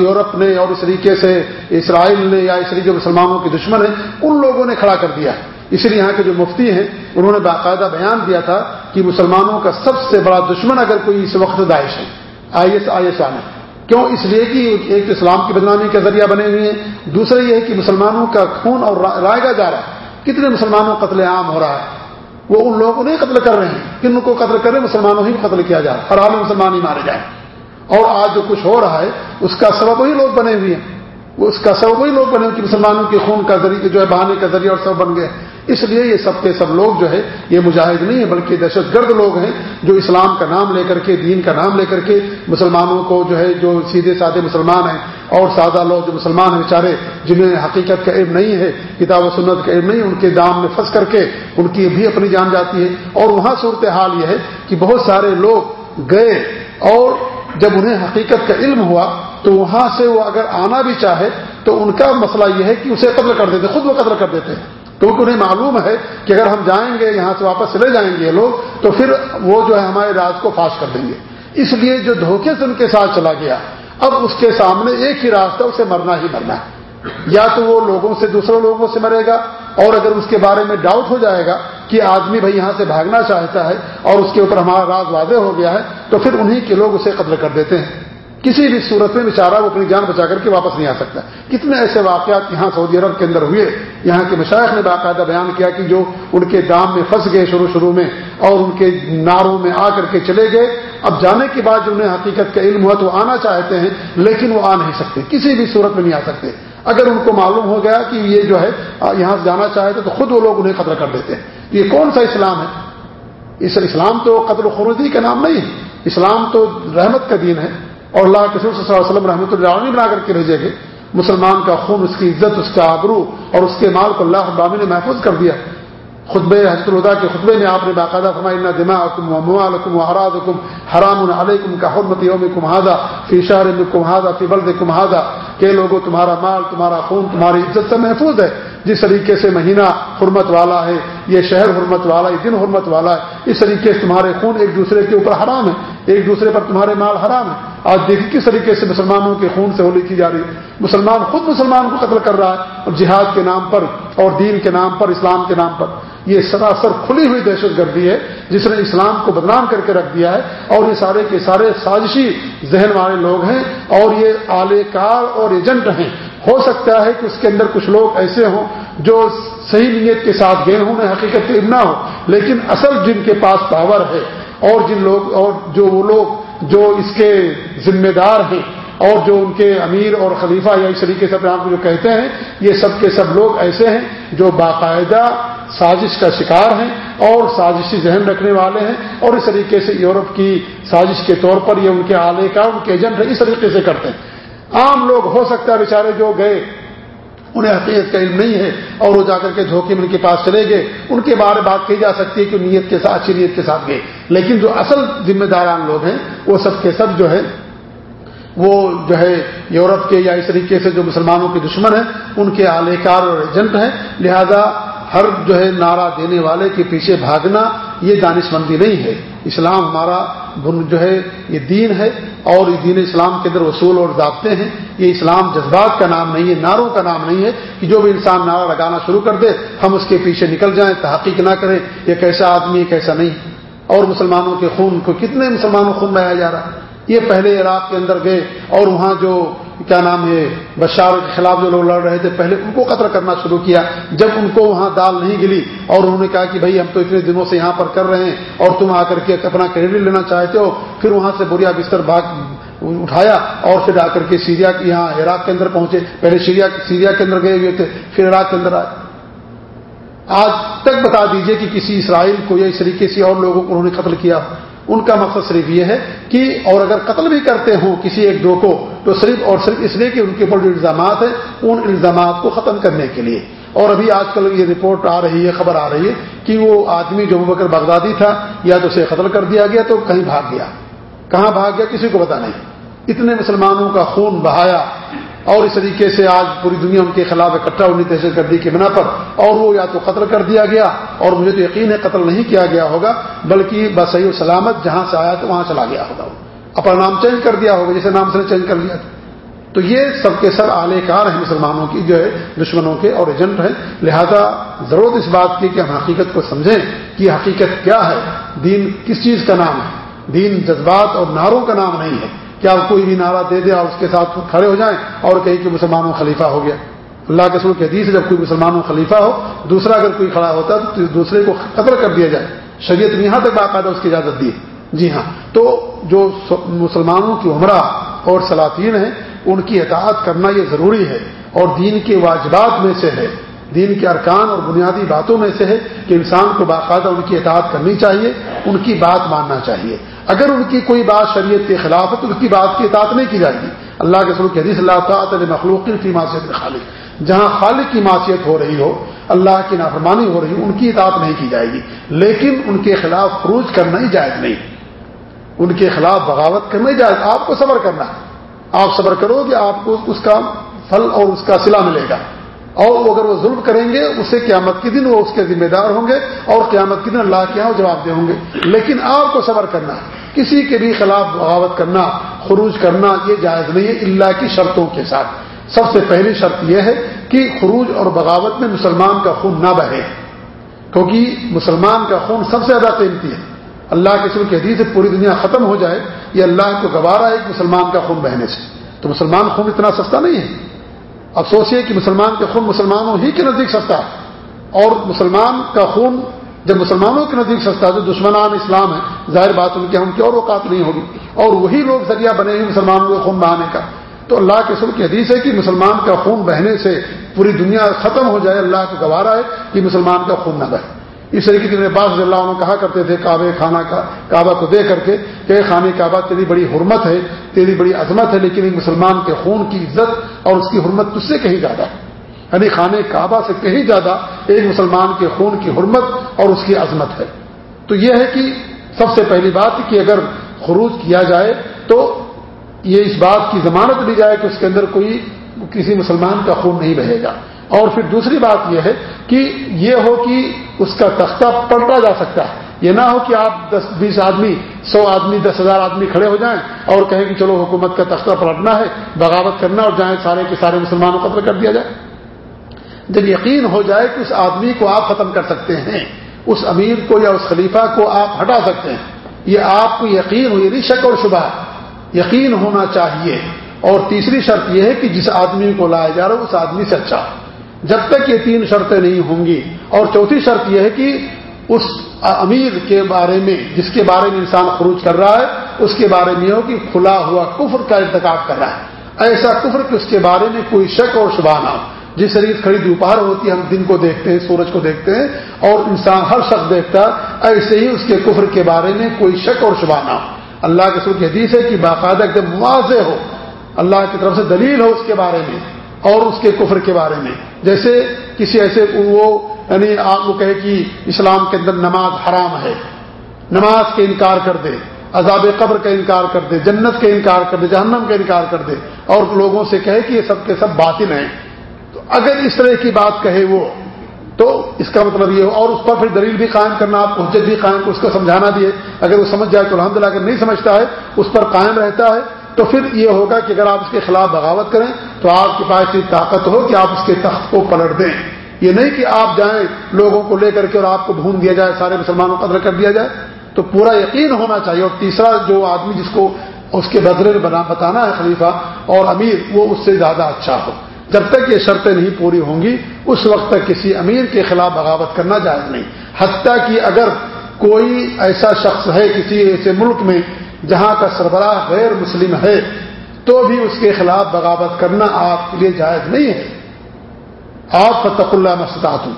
یورپ نے اور اس طریقے سے اسرائیل نے یا اس طریقے مسلمانوں کے دشمن ہیں، ان لوگوں نے کھڑا کر دیا ہے۔ اس لیے یہاں کے جو مفتی ہیں، انہوں نے باقاعدہ بیان دیا تھا کہ مسلمانوں کا سب سے بڑا دشمن اگر کوئی اس وقت داعش ہے۔ آئی ایس آئی ایس آنے کیوں؟ اس لیے کہ ایک اسلام کی بدنامی کا ذریعہ بنے ہوئے ہیں۔ دوسرا یہ ہے کہ مسلمانوں کا خون اور رائے گا جا رہا ہے۔ کتنے مسلمانوں قتل عام ہو رہا ہے؟ وہ ان لوگوں نہیں قتل کر رہے ہیں۔ کن کو قتل کر رہے ہیں، مسلمانوں ہی قتل کیا جائے ہر حال مسلمان ہی مارے جائیں۔ اور آج جو کچھ ہو رہا ہے، اس کا سبب وہی لوگ بنے ہوئے ہیں۔ اس کا سبب وہی لوگ بنے ہوئے کہ مسلمانوں کے خون کا ذریعہ، جو ہے بہانے کا ذریعہ اور سب بن گئے۔ اس لیے یہ سب کے سب لوگ جو ہے، یہ مجاہد نہیں ہے بلکہ دہشت گرد لوگ ہیں جو اسلام کا نام لے کر کے، دین کا نام لے کر کے مسلمانوں کو جو ہے، جو سیدھے سادے مسلمان ہیں اور سادہ لوگ جو مسلمان ہیں بیچارے، جنہیں حقیقت کا علم نہیں ہے، کتاب و سنت کا علم نہیں، ان کے دام میں پھنس کر کے ان کی بھی اپنی جان جاتی ہے۔ اور وہاں صورتحال یہ ہے کہ بہت سارے لوگ گئے اور جب انہیں حقیقت کا علم ہوا، تو وہاں سے وہ اگر آنا بھی چاہے، تو ان کا مسئلہ یہ ہے کہ اسے قتل کر دیتے، خود وہ قتل کر دیتے۔ ہیں کیونکہ انہیں معلوم ہے کہ اگر ہم جائیں گے، یہاں سے واپس چلے جائیں گے لوگ، تو پھر وہ جو ہے ہمارے راز کو فاش کر دیں گے۔ اس لیے جو دھوکے سے ان کے ساتھ چلا گیا، اب اس کے سامنے ایک ہی راستہ، اسے مرنا ہی مرنا ہے۔ یا تو وہ لوگوں سے دوسرے لوگوں سے مرے گا، اور اگر اس کے بارے میں ڈاؤٹ ہو جائے گا کہ آدمی بھائی یہاں سے بھاگنا چاہتا ہے اور اس کے اوپر ہمارا راز واضح ہو گیا ہے، تو پھر انہی کے لوگ اسے قتل کر دیتے ہیں۔ کسی بھی صورت میں بیچارہ وہ اپنی جان بچا کر کے واپس نہیں آ سکتا۔ کتنے ایسے واقعات یہاں سعودی عرب کے اندر ہوئے، یہاں کے مشائق نے باقاعدہ بیان کیا کہ جو ان کے دام میں پھنس گئے شروع شروع میں اور ان کے ناروں میں آ کر کے چلے گئے۔ اب جانے کے بعد جو انہیں حقیقت کا علم ہوا تو آنا چاہتے ہیں، لیکن وہ آ نہیں سکتے، کسی بھی صورت میں نہیں آ سکتے۔ اگر ان کو معلوم ہو گیا کہ یہ جو ہے، یہاں سے جانا چاہتے تو خود وہ لوگ انہیں قتل کر دیتے۔ ہیں یہ کون سا اسلام ہے؟ اس اسلام تو قتل و خروجی کا نام نہیں ہے اسلام تو رحمت کا دین ہے۔ اور اللہ کے صلی اللہ علیہ وسلم رحمۃ اللہ بنا کر کے بھیجے گے مسلمان کا خون، اس کی عزت، اس کا آبرو اور اس کے مال کو اللہ ابامی نے محفوظ کر دیا۔ خطبے حضرت الدا کے خطبے میں آپ نے باقاعدہ فرمائی دما کم و حراد کم حرام علیکم کا حرمت یوم کمہادا فی شہر کمہادا فی بلد کمہادا کہ لوگوں، تمہارا مال، تمہارا خون، تمہاری عزت سے محفوظ ہے۔ جس طریقے سے مہینہ حرمت والا ہے، یہ شہر حرمت والا یہ دن حرمت والا ہے، اس طریقے سے تمہارے خون ایک دوسرے کے اوپر حرام ہے، ایک دوسرے پر تمہارے مال حرام ہے۔ آج دیکھیں کس طریقے سے مسلمانوں کے خون سے ہولی کی جا رہی ہے۔ مسلمان خود مسلمان کو قتل کر رہا ہے اور جہاد کے نام پر اور دین کے نام پر، اسلام کے نام پر۔ یہ سراسر کھلی ہوئی دہشت گردی ہے جس نے اسلام کو بدنام کر کے رکھ دیا ہے اور یہ سارے کے سارے سازشی ذہن والے لوگ ہیں اور یہ اعلی کار اور ایجنٹ ہیں۔ ہو سکتا ہے کہ اس کے اندر کچھ لوگ ایسے ہوں جو صحیح نیت کے ساتھ گئے ہوں حقیقت نہ ہو، لیکن اصل جن کے پاس پاور ہے اور جن لوگ اور جو وہ لوگ جو اس کے ذمہ دار ہیں اور جو ان کے امیر اور خلیفہ یا اس طریقے سے اپنے آپ کو جو کہتے ہیں، یہ سب کے سب لوگ ایسے ہیں جو باقاعدہ سازش کا شکار ہیں اور سازشی ذہن رکھنے والے ہیں اور اس طریقے سے یورپ کی سازش کے طور پر یہ ان کے آلے کا، ان کے ایجنٹ، اس طریقے سے کرتے ہیں۔ عام لوگ ہو سکتا ہے بیچارے جو گئے انہیں حقیقت کا علم نہیں ہے اور وہ جا کر کے دھوکے میں ان کے پاس چلے گئے۔ ان کے بارے بات کہی جا سکتی ہے کہ نیت کے ساتھ اچھی نیت کے ساتھ گئے۔ لیکن جو اصل ذمہ داران لوگ ہیں، وہ سب کے سب جو ہے، وہ جو ہے یورپ کے یا اس طریقے سے جو مسلمانوں کے دشمن ہیں، ان کے اعلی کار اور ایجنٹ ہیں۔ لہذا ہر جو ہے نعرہ دینے والے کے پیچھے بھاگنا یہ دانش مندی نہیں ہے۔ اسلام ہمارا جو ہے یہ دین ہے اور یہ دین اسلام کے اندر اصول اور ضابطے ہیں۔ یہ اسلام جذبات کا نام نہیں ہے، نعروں کا نام نہیں ہے کہ جو بھی انسان نعرہ لگانا شروع کر دے، ہم اس کے پیچھے نکل جائیں، تحقیق نہ کریں۔ یہ کیسا آدمی ہے کیسا نہیں۔ اور مسلمانوں کے خون کو کتنے مسلمانوں خون بہایا جا رہا ہے؟ یہ پہلے عراق کے اندر گئے اور وہاں جو کیا نام ہے، بشار کے خلاف جو لوگ لڑ رہے تھے، پہلے ان کو قطر کرنا شروع کیا۔ جب ان کو وہاں دال نہیں گلی اور انہوں نے کہا کہ بھائی، ہم تو اتنے دنوں سے یہاں پر کر رہے ہیں اور تم آ کر کے اپنا کریڈٹ لینا چاہتے ہو۔ پھر وہاں سے بوریا بستر بھاگ اٹھایا اور پھر آ کر کے سیریا یہاں عراق کے اندر پہنچے۔ پہلے سیریا سیریا کے اندر گئے ہوئے تھے، پھر عراق کے اندر آئے۔ آج تک بتا دیجیے کہ کسی اسرائیل کو یا اس طریقے سے اور لوگوں کو انہوں نے قتل کیا۔ ان کا مقصد صرف یہ ہے کہ اور اگر قتل بھی کرتے ہوں کسی ایک دو کو، تو صرف اور صرف اس لیے کہ ان کے اوپر جو الزامات ہیں، ان الزامات کو ختم کرنے کے لیے۔ اور ابھی آج کل یہ رپورٹ آ رہی ہے، خبر آ رہی ہے کہ وہ آدمی جو بکر بغدادی تھا، یا تو اسے قتل کر دیا گیا تو کہیں بھاگ گیا۔ کہاں بھاگ گیا؟ کسی کو پتا نہیں۔ اتنے مسلمانوں کا خون بہایا۔ اور اس طریقے سے آج پوری دنیا ان کے خلاف اکٹھا ہونے تحصیل گردی کی بنا پر اور وہ یا تو قتل کر دیا گیا اور مجھے تو یقین ہے قتل نہیں کیا گیا ہوگا، بلکہ بصحیح و سلامت جہاں سے آیا تو وہاں چلا گیا ہوگا۔ اپنا نام چینج کر دیا ہوگا، جیسے نام سے چینج کر لیا۔ تھا تو یہ سب کے سب اعلی کار ہیں مسلمانوں کی، جو ہے دشمنوں کے اور ایجنٹ ہیں۔ لہذا ضرورت اس بات کی کہ ہم حقیقت کو سمجھیں کہ حقیقت کیا ہے۔ دین کس چیز کا نام ہے؟ دین جذبات اور ناروں کا نام نہیں ہے۔ کیا کوئی بھی نعرہ دے دے اور اس کے ساتھ کھڑے ہو جائیں اور کہیں کہ مسلمانوں خلیفہ ہو گیا۔ اللہ کے سر کے حدیث جب کوئی مسلمانوں خلیفہ ہو، دوسرا اگر کوئی کھڑا ہوتا تو دوسرے کو قتل کر دیا جائے۔ شریعت نے یہاں تک باقاعدہ اس کی اجازت دی جی ہاں۔ تو جو مسلمانوں کی عمرہ اور سلاطین ہیں، ان کی اطاعت کرنا یہ ضروری ہے اور دین کے واجبات میں سے ہے۔ دین کے ارکان اور بنیادی باتوں میں سے ہے کہ انسان کو باقاعدہ ان کی اطاعت کرنی چاہیے، ان کی بات ماننا چاہیے۔ اگر ان کی کوئی بات شریعت کے خلاف ہے تو اس کی بات کی اطاعت نہیں کی جائے گی۔ اللہ کے سلوک حدیث اللہ تعالیٰ مخلوق کی معاشیت خالق جہاں خالق کی معاشیت ہو رہی ہو، اللہ کی نافرمانی ہو رہی ہو، ان کی اطاعت نہیں کی جائے گی۔ لیکن ان کے خلاف خروج کرنا ہی جائز نہیں۔ ان کے خلاف بغاوت کرنا ہی جائز۔ آپ کو صبر کرنا۔ ہے آپ صبر کرو گے آپ کو اس کا پھل اور اس کا سلا ملے گا۔ اور اگر وہ ظلم کریں گے، اسے قیامت کے دن وہ اس کے ذمہ دار ہوں گے اور قیامت کے دن اللہ کے یہاں جواب دے ہوں گے۔ لیکن آپ کو صبر کرنا، کسی کے بھی خلاف بغاوت کرنا، خروج کرنا یہ جائز نہیں ہے اللہ کی شرطوں کے ساتھ۔ سب سے پہلی شرط یہ ہے کہ خروج اور بغاوت میں مسلمان کا خون نہ بہے۔ کیونکہ مسلمان کا خون سب سے زیادہ قیمتی ہے۔ اللہ کے سر کی حدیث پوری دنیا ختم ہو جائے، یہ اللہ کو گوارا ہے کہ مسلمان کا خون بہنے سے۔ تو مسلمان خون اتنا سستا نہیں ہے۔ اب سوچیے کہ مسلمان کا خون مسلمانوں ہی کے نزدیک سستا ہے۔ اور مسلمان کا خون جب مسلمانوں کے نزدیک سستا ہے تو دشمنان اسلام ہے ظاہر بات ان کی ہم کی اور اوقات نہیں ہوگی۔ اور وہی لوگ ذریعہ بنے ہیں مسلمانوں کے خون بہانے کا۔ تو اللہ کے سر کی حدیث ہے کہ مسلمان کا خون بہنے سے پوری دنیا ختم ہو جائے۔ اللہ کو گوارا ہے کہ مسلمان کا خون نہ بہے۔ اس طریقے سے بعض اللہ عنہ کہا کرتے تھے، کعبے خانہ کا کعبہ کو دے کر کے کہ خانہ کعبہ، تیری بڑی حرمت ہے، تیری بڑی عظمت ہے، لیکن ایک مسلمان کے خون کی عزت اور اس کی حرمت تجھ سے کہیں زیادہ ہے؟ یعنی خانہ کعبہ سے کہیں زیادہ ایک مسلمان کے خون کی حرمت اور اس کی عظمت ہے۔ تو یہ ہے کہ سب سے پہلی بات کہ اگر خروج کیا جائے تو یہ اس بات کی ضمانت لی جائے کہ اس کے اندر کوئی کسی مسلمان کا خون نہیں بہے گا۔ اور پھر دوسری بات یہ ہے کہ یہ ہو کہ اس کا تختہ پلٹا جا سکتا ہے۔ یہ نہ ہو کہ آپ دس بیس آدمی، سو آدمی، دس ہزار آدمی کھڑے ہو جائیں اور کہیں کہ چلو حکومت کا تختہ پلٹنا ہے، بغاوت کرنا اور جائیں سارے کے سارے مسلمانوں قتل کر دیا جائے۔ جب یقین ہو جائے کہ اس آدمی کو آپ ختم کر سکتے ہیں، اس امیر کو یا اس خلیفہ کو آپ ہٹا سکتے ہیں۔ یہ آپ کو یقین ہو، یہ شک اور شبہ یقین ہونا چاہیے۔ اور تیسری شرط یہ ہے کہ جس آدمی کو لایا جا رہا ہے اس آدمی سے اچھا جب تک یہ تین شرطیں نہیں ہوں گی۔ اور چوتھی شرط یہ ہے کہ اس امیر کے بارے میں، جس کے بارے میں انسان خروج کر رہا ہے، اس کے بارے میں ہو کہ کھلا ہوا کفر کا انتخاب کر رہا ہے۔ ایسا کفر کہ اس کے بارے میں کوئی شک اور شبہ نہ ہو۔ جس شریف کھڑی دوپہر ہوتی ہے ہم دن کو دیکھتے ہیں، سورج کو دیکھتے ہیں، اور انسان ہر شخص دیکھتا ہے، ایسے ہی اس کے کفر کے بارے میں کوئی شک اور شبہ نہ ہو۔ اللہ کے سر کی حدیث ہے کہ باقاعدہ ایک دم واضح ہو۔ اللہ کی طرف سے دلیل ہو اس کے بارے میں۔ اور اس کے کفر کے بارے میں۔ جیسے کسی ایسے وہ یعنی آپ کو کہے کہ اسلام کے اندر نماز حرام ہے، نماز کے انکار کر دے، عذاب قبر کا انکار کر دے، جنت کا انکار کر دے، جہنم کا انکار کر دے، اور لوگوں سے کہے کہ یہ سب کے سب باطل ہیں۔ تو اگر اس طرح کی بات کہے وہ، تو اس کا مطلب یہ ہو۔ اور اس پر پھر دلیل بھی قائم کرنا، آپ حجت بھی قائم، اس کو سمجھانا بھی ہے۔ اگر وہ سمجھ جائے تو الحمد للہ اگر نہیں سمجھتا ہے، اس پر قائم رہتا ہے، تو پھر یہ ہوگا کہ اگر آپ اس کے خلاف بغاوت کریں تو آپ کے پاس اتنی طاقت ہو کہ آپ اس کے تخت کو پلٹ دیں۔ یہ نہیں کہ آپ جائیں لوگوں کو لے کر کے اور آپ کو ڈھونڈ دیا جائے، سارے مسلمانوں قدر کر دیا جائے۔ تو پورا یقین ہونا چاہیے۔ اور تیسرا جو آدمی جس کو اس کے بدلے بنا بتانا ہے خلیفہ اور امیر، وہ اس سے زیادہ اچھا ہو۔ جب تک یہ شرطیں نہیں پوری ہوں گی، اس وقت تک کسی امیر کے خلاف بغاوت کرنا جائز نہیں۔ حتیٰ کہ اگر کوئی ایسا شخص ہے کسی ایسے ملک میں جہاں کا سربراہ غیر مسلم ہے تو بھی اس کے خلاف بغاوت کرنا آپ کے لیے جائز نہیں ہے۔ آپ فتق اللہ مستعت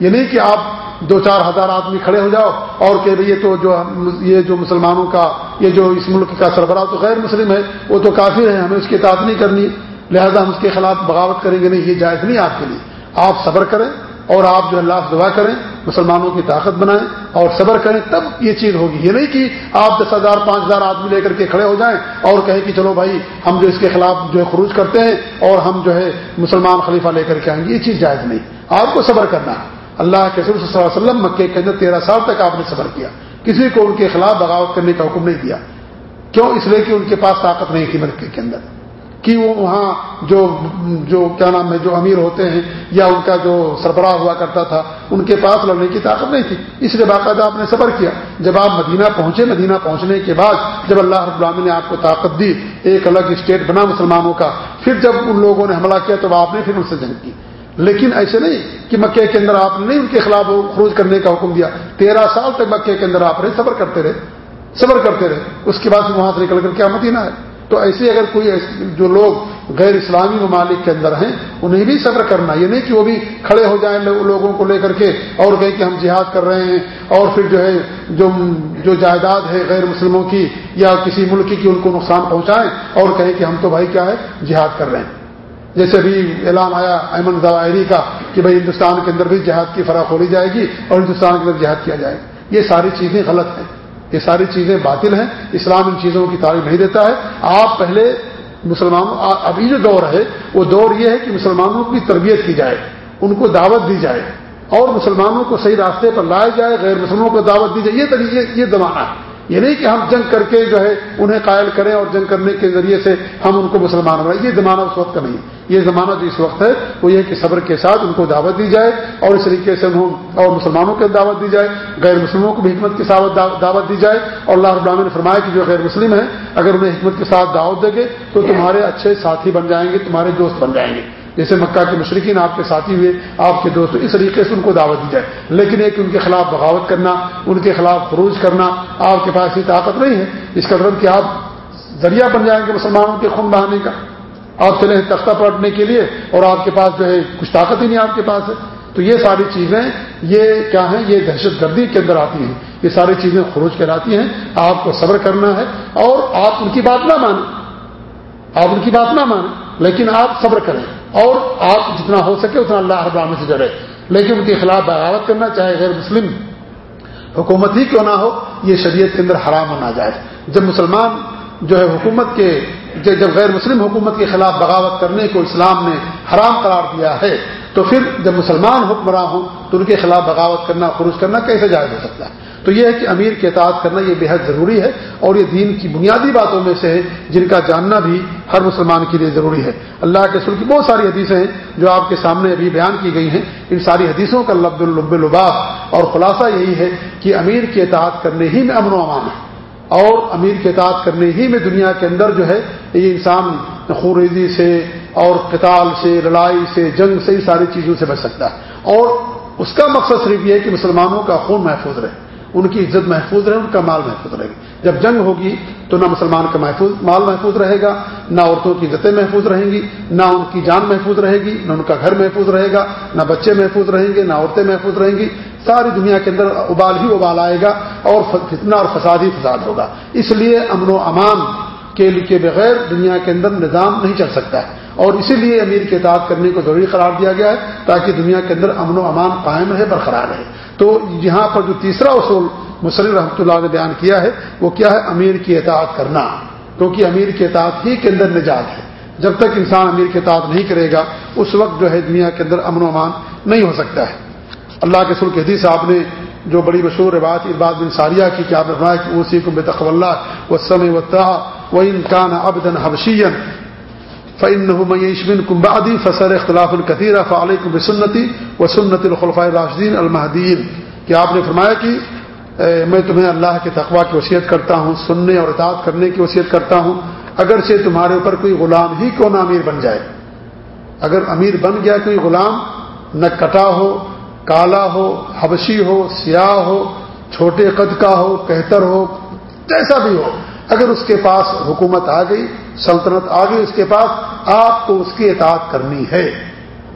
یہ نہیں کہ آپ دو چار ہزار آدمی کھڑے ہو جاؤ اور کہ یہ تو جو یہ جو مسلمانوں کا یہ جو اس ملک کا سربراہ تو غیر مسلم ہے، وہ تو کافی ہے ہمیں اس کی اطاعت نہیں کرنی۔ لہذا ہم اس کے خلاف بغاوت کریں گے نہیں، یہ جائز نہیں آپ کے لیے۔ آپ صبر کریں اور آپ جو اللہ دعا کریں۔ مسلمانوں کی طاقت بنائیں اور صبر کریں، تب یہ چیز ہوگی۔ یہ نہیں کہ آپ دس ہزار، پانچ ہزار آدمی لے کر کے کھڑے ہو جائیں اور کہیں کہ چلو بھائی، ہم جو اس کے خلاف جو ہے خروج کرتے ہیں اور ہم جو ہے مسلمان خلیفہ لے کر کے آئیں گے، یہ چیز جائز نہیں۔ آپ کو صبر کرنا ہے۔ اللہ کے صلی اللہ علیہ وسلم مکے کے اندر تیرہ سال تک آپ نے صبر کیا۔ کسی کو ان کے خلاف بغاوت کرنے کا حکم نہیں دیا۔ کیوں؟ اس لیے کہ ان کے پاس طاقت نہیں تھی مکے کے اندر۔ کہ وہ وہاں جو جو کیا نام ہے جو امیر ہوتے ہیں یا ان کا جو سربراہ ہوا کرتا تھا، ان کے پاس لڑنے کی طاقت نہیں تھی۔ اس لیے باقاعدہ آپ نے صبر کیا۔ جب آپ مدینہ پہنچے، مدینہ پہنچنے کے بعد جب اللہ رب العالمین نے آپ کو طاقت دی ایک الگ اسٹیٹ بنا مسلمانوں کا، پھر جب ان لوگوں نے حملہ کیا تو آپ نے پھر ان سے جنگ کی۔ لیکن ایسے نہیں کہ مکے کے اندر آپ نے ان کے خلاف خروج کرنے کا حکم دیا۔ تیرہ سال تک مکے کے اندر آپ نے صبر کرتے رہے۔ صبر کرتے رہے۔ اس کے بعد وہاں سے نکل کر کیا مدینہ ہے تو ایسے اگر کوئی جو لوگ غیر اسلامی ممالک کے اندر ہیں، انہیں بھی صبر کرنا یہ نہیں کہ وہ بھی کھڑے ہو جائیں لوگوں کو لے کر کے اور کہیں کہ ہم جہاد کر رہے ہیں اور پھر جو ہے، جو جو جائیداد ہے غیر مسلموں کی یا کسی ملک کی ان کو نقصان پہنچائیں اور کہیں کہ ہم تو بھائی کیا ہے، جہاد کر رہے ہیں۔ جیسے بھی اعلان آیا ایمن ظواہری کا کہ بھائی ہندوستان کے اندر بھی جہاد کی فراخ جائے گی اور ہندوستان کے اندر جہاد کیا جائے گا۔ یہ ساری چیزیں غلط ہیں۔ یہ ساری چیزیں باطل ہیں۔ اسلام ان چیزوں کی تعریف نہیں دیتا ہے۔ آپ پہلے مسلمانوں، ابھی جو دور ہے، وہ دور یہ ہے کہ مسلمانوں کی تربیت کی جائے، ان کو دعوت دی جائے اور مسلمانوں کو صحیح راستے پر لائے جائے، غیر مسلموں کو دعوت دی جائے۔ یہ طریقے، یہ زمانہ ہے۔ یہ نہیں کہ ہم جنگ کر کے جو ہے انہیں قائل کریں اور جنگ کرنے کے ذریعے سے ہم ان کو مسلمان بنائیں۔ یہ زمانہ اس وقت کا نہیں یہ زمانہ جو اس وقت ہے، وہ یہ کہ صبر کے ساتھ ان کو دعوت دی جائے اور اس طریقے سے انہوں اور مسلمانوں کو دعوت دی جائے، غیر مسلموں کو بھی حکمت کے ساتھ دعوت دی جائے۔ اور اللہ رب نے فرمایا کہ جو غیر مسلم ہیں، اگر انہیں حکمت کے ساتھ دعوت دے گے تو تمہارے اچھے ساتھی بن جائیں گے، تمہارے دوست بن جائیں گے۔ جیسے مکہ کے مشرقین آپ کے ساتھی ہوئے، آپ کے دوست، اس طریقے سے ان کو دعوت دی جائے۔ لیکن ایک ان کے خلاف بغاوت کرنا، ان کے خلاف خروج کرنا آپ کے پاس یہ طاقت نہیں ہے۔ اس کا مطلب کہ آپ ذریعہ بن جائیں گے مسلمانوں کے خون بہانے کا۔ آپ چلے تختہ پلٹنے کے لیے اور آپ کے پاس جو ہے کچھ طاقت ہی نہیں آپ کے پاس ہے۔ تو یہ ساری چیزیں، یہ کیا ہیں؟ یہ دہشت گردی کے اندر آتی ہیں۔ یہ ساری چیزیں خروج کراتی ہیں۔ آپ کو صبر کرنا ہے اور آپ ان کی بات نہ مانیں۔ آپ ان کی بات نہ مانیں، لیکن آپ صبر کریں۔ اور آپ جتنا ہو سکے اتنا اللہ ابام سے جڑے لیکن ان کے خلاف بغاوت کرنا، چاہے غیر مسلم، حکومت ہی کیوں نہ ہو، یہ شریعت کے اندر حرام ہونا جائے جب مسلمان جو ہے حکومت کے، جب غیر مسلم حکومت کے خلاف بغاوت کرنے کو اسلام نے حرام قرار دیا ہے، تو پھر جب مسلمان حکمراں ہوں، تو ان کے خلاف بغاوت کرنا، خروج کرنا کیسے جائز ہو سکتا ہے؟ تو یہ ہے کہ امیر کے اطاعت کرنا یہ بے حد ضروری ہے اور یہ دین کی بنیادی باتوں میں سے ہے جن کا جاننا بھی ہر مسلمان کے لیے ضروری ہے۔ اللہ کے سر کی بہت ساری حدیثیں ہیں جو آپ کے سامنے ابھی بیان کی گئی ہیں۔ ان ساری حدیثوں کا لب الب الباف اور خلاصہ یہی ہے کہ امیر کے اطاعت کرنے ہی میں امن و امان ہے۔ اور امیر کے اطاعت کرنے ہی میں دنیا کے اندر جو ہے یہ انسان خوریزی سے اور قتال سے، لڑائی سے، جنگ سے ساری چیزوں سے بچ سکتا ہے۔ اور اس کا مقصد صرف یہ ہے کہ مسلمانوں کا خون محفوظ رہے۔ ان کی عزت محفوظ رہے، ان کا مال محفوظ رہے گا۔ جب جنگ ہوگی تو نہ مسلمان کا محفوظ، مال محفوظ رہے گا، نہ عورتوں کی عزتیں محفوظ رہیں گی، نہ ان کی جان محفوظ رہے گی، نہ ان کا گھر محفوظ رہے گا، نہ بچے محفوظ رہیں گے، نہ عورتیں محفوظ رہیں گی۔ ساری دنیا کے اندر ابال ہی ابال آئے گا اور فتنا اور فساد ہی فساد ہوگا۔ اس لیے امن و امان کے بغیر دنیا کے اندر نظام نہیں چل سکتا ہے۔ اور اسی لیے امیر کے اطاعت کرنے کو ضروری قرار دیا گیا ہے تاکہ دنیا کے اندر امن و امان قائم رہے، برقرار رہے۔ تو یہاں پر جو تیسرا اصول مسلم رحمۃ اللہ نے بیان کیا ہے، وہ کیا ہے؟ امیر کی اطاعت کرنا۔ کیونکہ امیر کی اطاعت ہی کے اندر نجات ہے۔ جب تک انسان امیر کی اطاعت نہیں کرے گا، اس وقت جو ہے دنیا کے اندر امن و امان نہیں ہو سکتا ہے۔ اللہ کے سر حدیث صاحب نے جو بڑی مشہور روایت ارباد بن ساریہ کی کیا فرمایا کہ اسی کو بے تخو اللہ و سم و و انکان ابدن حبشین فعن میشمن کمبادی فصر اختلاف القطیر فعلیکم بسنتی و سنت الخلفۂ راشدین المحدین کیا آپ نے فرمایا کہ میں تمہیں اللہ کے تقوا کی وصیت کرتا ہوں، سننے اور اطاعت کرنے کی وصیت کرتا ہوں۔ اگرچہ تمہارے اوپر کوئی غلام ہی کیوں نہ امیر بن جائے۔ اگر امیر بن گیا کوئی غلام، نہ کٹا ہو، کالا ہو، حبشی ہو، سیاہ ہو، چھوٹے قد کا ہو، کہتر ہو، جیسا بھی ہو۔ اگر اس کے پاس حکومت آ گئی، سلطنت آ گئی اس کے پاس، آپ کو اس کی اطاعت کرنی ہے۔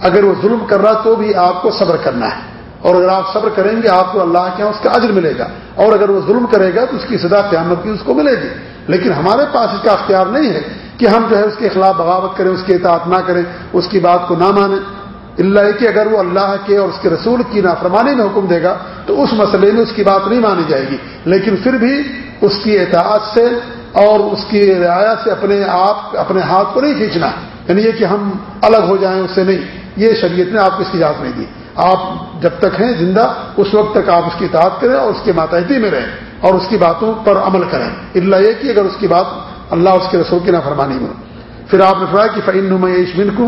اگر وہ ظلم کر رہا تو بھی آپ کو صبر کرنا ہے۔ اور اگر آپ صبر کریں گے، آپ کو اللہ کے یہاں اس کا عجر ملے گا۔ اور اگر وہ ظلم کرے گا تو اس کی سزا قیامت کی اس کو ملے گی۔ لیکن ہمارے پاس اس کا اختیار نہیں ہے کہ ہم جو ہے اس کے خلاف بغاوت کریں، اس کی اطاعت نہ کریں، اس کی بات کو نہ مانیں۔ اللہ کہ اگر وہ اللہ کے اور اس کے رسول کی نافرمانی میں حکم دے گا تو اس مسئلے میں اس کی بات نہیں مانی جائے گی۔ لیکن پھر بھی اس کی اطاعت سے اور اس کی رعایت سے اپنے آپ اپنے ہاتھ کو نہیں کھینچنا۔ یعنی یہ کہ ہم الگ ہو جائیں اس سے نہیں۔ یہ شریعت نے آپ کو اس کی اجازت نہیں دی۔ آپ جب تک ہیں زندہ، اس وقت تک آپ اس کی اطاعت کریں اور اس کے ماتحتی میں رہیں اور اس کی باتوں پر عمل کریں۔ اللہ یہ کہ اگر اس کی بات اللہ اس کے رسول کی نافرمانی میں پھر آپ نے فرمایا کہ فعین نما عشمن کو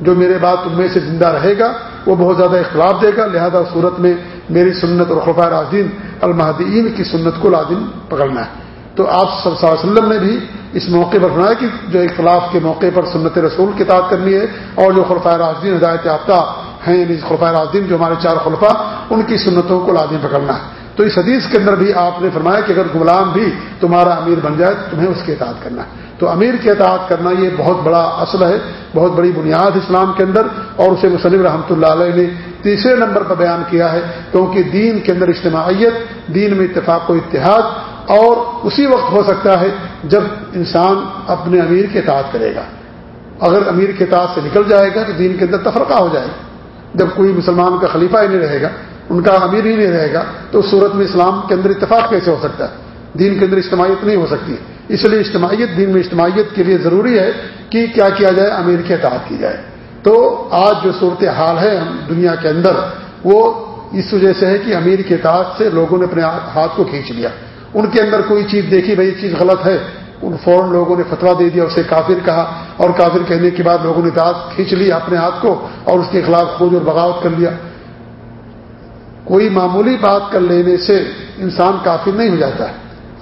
جو میرے بات تم میں سے زندہ رہے گا، وہ بہت زیادہ اختلاف دے گا۔ لہذا صورت میں میری سنت اور خفا راجدین المحدین کی سنت کو لازم پکڑنا ہے۔ تو آپ صلی اللہ علیہ وسلم نے بھی اس موقع پر بنایا کہ جو اختلاف کے موقع پر سنت رسول کی تعداد کرنی ہے اور جو خلفۂ راجدین ہدایت یافتہ ہیں یعنی خلفۂ راجدین جو ہمارے چار خلفہ ان کی سنتوں کو لازم پکڑنا ہے۔ تو اس حدیث کے اندر بھی آپ نے فرمایا کہ اگر غلام بھی تمہارا امیر بن جائے تو تمہیں اس کی اطاعت کرنا ہے۔ تو امیر کی اطاعت کرنا یہ بہت بڑا اصل ہے، بہت بڑی بنیاد اسلام کے اندر اور اسے مصنف رحمۃ اللہ علیہ نے تیسرے نمبر پر بیان کیا ہے، کیونکہ دین کے اندر اجتماعیت، دین میں اتفاق و اتحاد اور اسی وقت ہو سکتا ہے جب انسان اپنے امیر کے اطاعت کرے گا۔ اگر امیر کے اطاعت سے نکل جائے گا تو دین کے اندر تفرقہ ہو جائے گا۔ جب کوئی مسلمان کا خلیفہ ہی نہیں رہے گا، ان کا امیر ہی نہیں رہے گا، تو اس صورت میں اسلام کے اندر اتفاق کیسے ہو سکتا ہے؟ دین کے اندر اجتماعیت نہیں ہو سکتی۔ اس لیے اجتماعیت، دین میں اجتماعیت کے لیے ضروری ہے کہ کیا کیا جائے، امیر کی اطاعت کی جائے۔ تو آج جو صورت حال ہے ہم دنیا کے اندر، وہ اس وجہ سے ہے کہ امیر کے اطاعت سے لوگوں نے اپنے ہاتھ کو کھینچ لیا۔ ان کے اندر کوئی چیز دیکھی بھائی چیز غلط ہے۔ ان فوراً لوگوں نے فتوا دے دیا، اسے کافر کہا اور کافر کہنے کے بعد لوگوں نے دانت کھینچ لیا اپنے ہاتھ کو اور اس کے خلاف کھوج اور بغاوت کر لیا۔ کوئی معمولی بات کر لینے سے انسان کافر نہیں ہو جاتا۔ ہے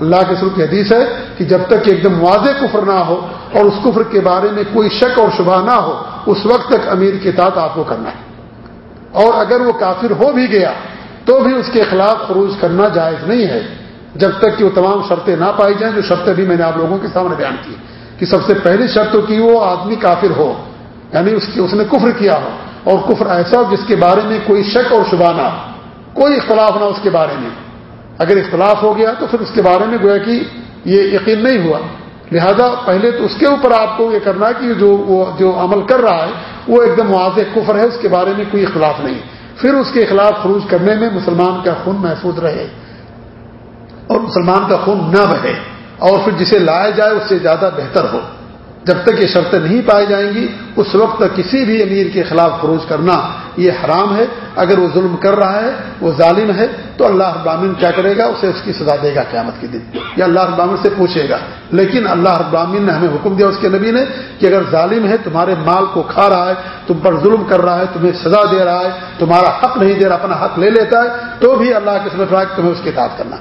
اللہ کے سر کی حدیث ہے کہ جب تک ایک دم واضح کفر نہ ہو اور اس کفر کے بارے میں کوئی شک اور شبہ نہ ہو اس وقت تک امیر کے تحت آپ کو کرنا ہے۔ اور اگر وہ کافر ہو بھی گیا تو بھی اس کے خلاف خروج کرنا جائز نہیں ہے۔ جب تک کہ وہ تمام شرطیں نہ پائی جائیں، جو شرطیں بھی میں نے آپ لوگوں کے سامنے بیان کی کہ سب سے پہلی شرط ہو کہ وہ آدمی کافر ہو یعنی اس کی اس نے کفر کیا ہو۔ اور کفر ایسا ہو جس کے بارے میں کوئی شک اور شبہ نہ کوئی اختلاف نہ اس کے بارے میں۔ اگر اختلاف ہو گیا تو پھر اس کے بارے میں گویا کہ یہ یقین نہیں ہوا۔ لہذا پہلے تو اس کے اوپر آپ کو یہ کرنا ہے کہ جو وہ جو عمل کر رہا ہے، وہ ایک دم واضح کفر ہے، اس کے بارے میں کوئی اختلاف نہیں۔ پھر اس کے خلاف خروج کرنے میں مسلمان کا خون محفوظ رہے اور مسلمان کا خون نہ بہے اور پھر جسے لایا جائے اس سے زیادہ بہتر ہو۔ جب تک یہ شرطیں نہیں پائی جائیں گی، اس وقت تک کسی بھی امیر کے خلاف خروج کرنا یہ حرام ہے۔ اگر وہ ظلم کر رہا ہے، وہ ظالم ہے تو اللہ ابامن کیا کرے گا؟ اسے اس کی سزا دے گا قیامت کے دن۔ یا اللہ ابامن سے پوچھے گا۔ لیکن اللہ ابامن نے ہمیں حکم دیا اس کے نبی نے کہ اگر ظالم ہے، تمہارے مال کو کھا رہا ہے، تم پر ظلم کر رہا ہے، تمہیں سزا دے رہا ہے، تمہارا حق نہیں دے رہا، اپنا حق لے لیتا ہے، تو بھی اللہ کے سمجھ رہا ہے تمہیں اس کی اطاعت کرنا۔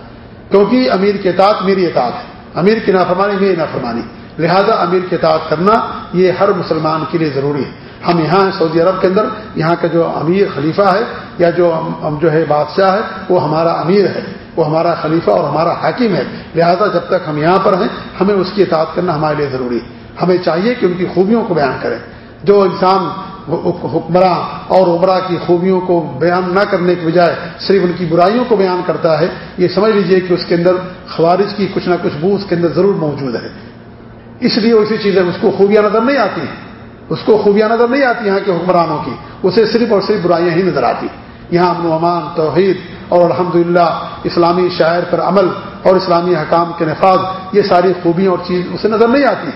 کیونکہ امیر کے اطاعت میری اطاعت ہے۔ امیر کی نافرمانی میری نافرمانی۔ لہذا امیر کے اطاعت کرنا یہ ہر مسلمان کے لیے ضروری ہے۔ ہم یہاں ہیں سعودی عرب کے اندر، یہاں کا جو امیر خلیفہ ہے یا جو جو ہے بادشاہ ہے، وہ ہمارا امیر ہے، وہ ہمارا خلیفہ اور ہمارا حاکم ہے۔ لہذا جب تک ہم یہاں پر ہیں، ہمیں اس کی اطاعت کرنا ہمارے لیے ضروری ہے۔ ہمیں چاہیے کہ ان کی خوبیوں کو بیان کریں۔ جو انسان حکمراں اور عمرہ کی خوبیوں کو بیان نہ کرنے کے بجائے صرف ان کی برائیوں کو بیان کرتا ہے، یہ سمجھ لیجیے کہ اس کے اندر خوارج کی کچھ نہ کچھ بو اس کے اندر ضرور موجود ہے۔ اس لیے اسی چیزیں، اس کو خوبیاں نظر نہیں آتی ہیں۔ اس کو خوبیاں نظر نہیں آتی یہاں کے حکمرانوں کی، اسے صرف اور صرف برائیاں ہی نظر آتی۔ یہاں امن و امان، توحید اور الحمد اسلامی شاعر پر عمل اور اسلامی حکام کے نفاذ، یہ ساری خوبیاں اور چیز اسے نظر نہیں آتی۔